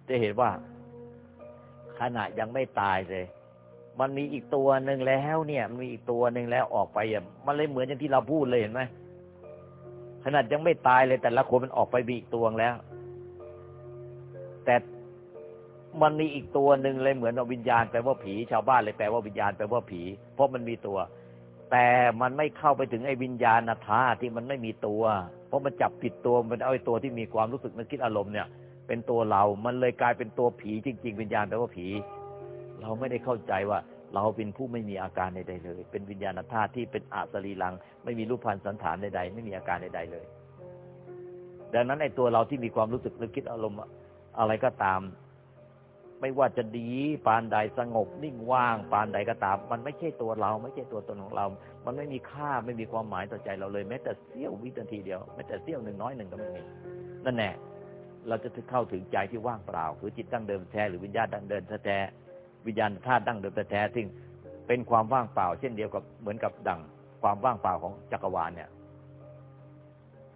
จะเห็นว่าขณะยังไม่ตายเลย มันมีอีกตัวหนึ่งแล้วเนี่ย มันมีอีกตัวหนึ่งแล้วออกไปอะมันเลยเหมือนอย่างที่เราพูดเลยเห็นไหมขนาดยังไม่ตายเลยแต่ละคนมันออกไปมีอีกตัวแล้ว แต่มันมีอีกตัวหนึ่งเลยเหมือนวิญญาณแปลว่าผี ชาวบ้านเลยแปลว่าวิญญาณแปลว่าผี เพราะมันมีตัว แต่มันไม่เข้าไปถึงไอ้วิญญาณธาตุที่มันไม่มีตัว เพราะมันจับผิดตัวมันเอาไอ้ตัวที่มีความรู้สึกนึกคิดอารมณ์เนี่ย เป็นตัวเรา มันเลยกลายเป็นตัวผีจริง ๆ วิญญาณแปลว่าผี เราไม่ได้เข้าใจว่าเราเป็นผู้ไม่มีอาการใดๆเลย เป็นวิญญาณธาตุที่เป็นอาสรีลัง ไม่มีรูปพันธ์สันฐานใดๆ ไม่มีอาการใดๆเลย ดังนั้นไอ้ตัวเราที่มีความรู้สึกนึกคิดอารมณ์อะไรก็ตาม ไม่ว่าจะดีปานใดสงบ นิ่งว่างปานใดก็ตาม มันไม่ใช่ตัวเรา ไม่ใช่ตัวตนของเรา มันไม่มีค่าไม่มีความหมายต่อใจเราเลยแม้แต่เสี้ยววินาทีเดียวแม้แต่เสี้ยวหนึ่งน้อยหนึ่งก็ไม่มีนั่นแน่เราจะเข้าถึงใจที่ว่างเปล่าคือจิตตั้งเดิมแท้หรือวิญญาณดั้งเดิมแท้ วิญญาณธาตุดั้งเดิมแท้ซึ่งเป็นความว่างเปล่า เช่นเดียวกับเหมือนกับดั่งความว่างเปล่าของจักรวาลเนี่ย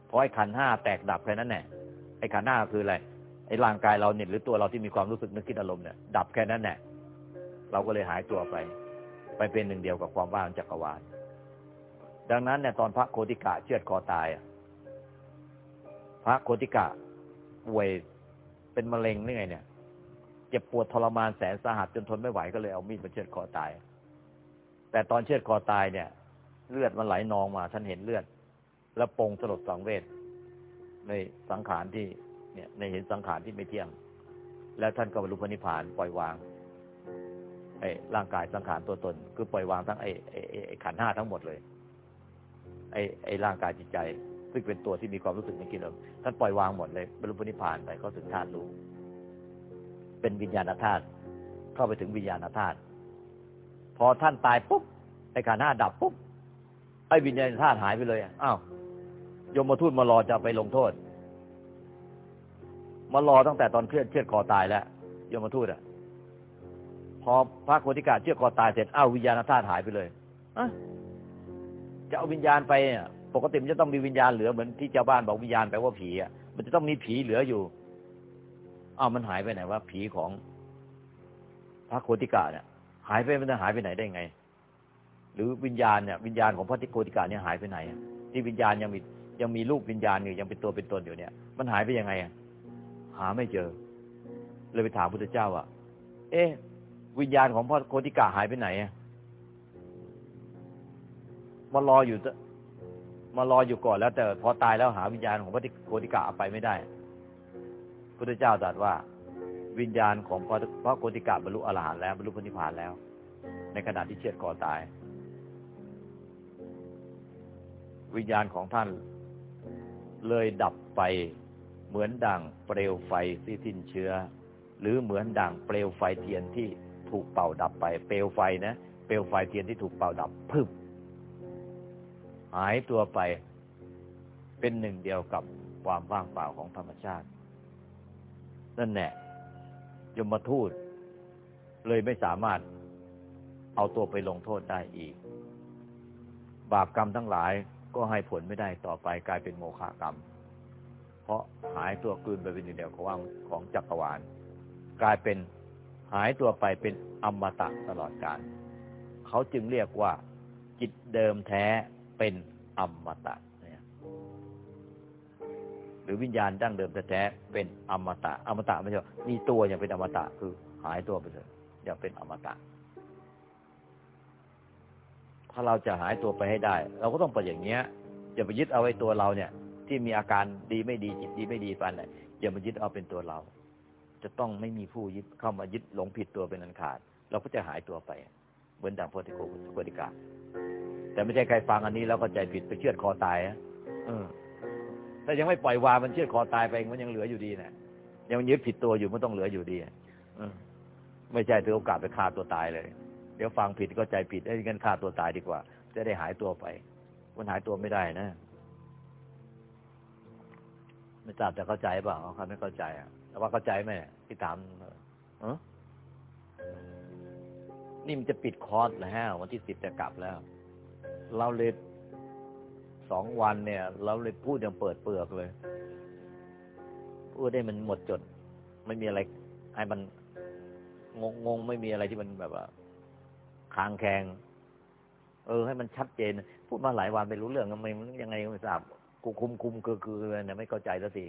พอไอ้ขันห้าแตกดับแค่นั้นแหละไอ้ขันห้าคืออะไรไอ้ร่างกายเราเนี่ยหรือตัวเราที่มีความรู้สึกนึกคิดอารมณ์เนี่ยดับแค่นั้นแหละเราก็เลยหายตัวไป ไปเป็นหนึ่งเดียวกับความว่างจักรวาลดังนั้นเนี่ยตอนพระโคติกะเชือดคอตายพระโคติกะป่วยเป็นมะเร็งนี่ไงเนี่ย เจ็บปวดทรมานแสนสาหัสจนทนไม่ไหวก็เลยเอามีดมาเชือดคอตาย แต่ตอนเชือดคอตายเนี่ย เลือดมันไหลนองมาท่านเห็นเลือด แล้วปงสลดสังเวชในสังขารที่เนี่ยในเห็นสังขารที่ไม่เที่ยง แล้วท่านก็บรรลุพระนิพพานปล่อยวางไอ้ร่างกายสังขารตัวตน คือปล่อยวางทั้งไอ้ไอ้ไอ้ขันห้าทั้งหมดเลยไอ้ไอ้ร่างกายจิตใจ ซึ่งเป็นตัวที่มีความรู้สึกในกิเลสท่านปล่อยวางหมดเลยบรรลุพระนิพพานไปก็ถึงธาตุรู้ เป็นวิญญาณธาตุเข้าไปถึงวิญญาณธาตุพอท่านตายปุ๊บไอ้ขันห้าดับปุ๊บไอ้วิญญาณธาตุหายไปเลยอ้าวยมมาทูตมารอจะไปลงโทษมารอตั้งแต่ตอนเคลื่อนเชือดคอตายแล้วยมมาทูตอะ พอพระโคติกาเชือดคอตายเสร็จอ้าววิญญาณธาตุหายไปเลยอะจะเอาวิญญาณไปอะปกติมันจะต้องมีวิญญาณเหลือเหมือนที่ชาวบ้านบอกวิญญาณแปลว่าผีอะมันจะต้องมีผีเหลืออยู่ อ้าวมันหายไปไหนวะผีของพระโคติกาเนี่ยหายไปมันจะหายไปไหนได้ไง หรือวิญญาณเนี่ยวิญญาณของพระติโกติกาเนี่ยหายไปไหนที่วิญญาณยังมียังมีรูปวิญญาณอยู่ยังเป็นตัวเป็นตนอยู่เนี่ย มันหายไปยังไงอะหาไม่เจอ เลยไปถามพุทธเจ้าว่าเอ๊ะวิญญาณของพ่อโคติกาหายไปไหนอะมารออยู่มารออยู่ก่อนแล้ว แต่พอตายแล้วหาวิญญาณของพระโคติกาเอาไปไม่ได้ พุทธเจ้าตรัสว่า วิญญาณของพระโคติกาบรรลุอรหันต์แล้วบรรลุพระนิพพานแล้ว ในขณะที่เชือดคอตาย วิญญาณของท่านเลยดับไปเหมือนดั่งเปลวไฟที่สิ้นเชื้อ หรือเหมือนดั่งเปลวไฟเทียนที่ถูกเป่าดับไป เปลวไฟนะเปลวไฟเทียนที่ถูกเป่าดับพึบหายตัวไปเป็นหนึ่งเดียวกับความว่างเปล่าของธรรมชาติ นั่นแหละยมทูต เลยไม่สามารถเอาตัวไปลงโทษได้อีก บาปกรรมทั้งหลายก็ให้ผลไม่ได้ต่อไปกลายเป็นโมฆะกรรม เพราะหายตัวกลืนไปเป็นหนึ่งเดียวของของจักรวาล กลายเป็นหายตัวไปเป็นอมตะตลอดกาลเขาจึงเรียกว่าจิตเดิมแท้เป็นอมตะ หรือวิญญาณดั้งเดิมแท้เป็นอมตะ อมตะไม่ใช่มีตัวอย่างเป็นอมตะคือหายตัวไปเลยอย่าเป็นอมตะ ถ้าเราจะหายตัวไปให้ได้ เราก็ต้องไปอย่างเนี้ยอย่าไปยึดเอาไว้ตัวเราเนี่ย ที่มีอาการดีไม่ดีจิตดีไม่ดีปันเนี่ยอย่ามายึดเอาเป็นตัวเรา จะต้องไม่มีผู้ยึดเข้ามายึดหลงผิดตัวเป็นอันขาด เราก็จะหายตัวไป เหมือนดังโพธิโกโพธิกาแต่ไม่ใช่ใครฟังอันนี้แล้วก็ใจผิดไปเชือดคอตายนะเออ ถ้ายังไม่ปล่อยวางมันเชือดคอตายไปมันยังเหลืออยู่ดีนะยังยึดผิดตัวอยู่มันต้องเหลืออยู่ดีอไม่ใช่ถือโอกาสไปฆ่าตัวตายเลย เดี๋ยวฟังผิดก็ใจผิดไอ้กันฆ่าตัวตายดีกว่า จะได้หายตัวไป มันหายตัวไม่ได้นะไม่ทราบจะเข้าใจเปล่าเขาไม่เข้าใจอะแต่ว่าเข้าใจไหมที่ถามเออนี่มันจะปิดคอร์สแล้ววันที่สิบจะกลับแล้ว เราเลย สองวันเนี่ย เราเลยพูดอย่างเปิดเปลือกเลย พูดได้มันหมดจด ไม่มีอะไรให้มันงงงไม่มีอะไรที่มันแบบว่าคางแขงเออให้มันชัดเจน พูดมาหลายวันไม่รู้เรื่องทำไมมันยังไงก็ไม่ทราบกูคุมคุมคือคือเนี่ยไม่เข้าใจสักที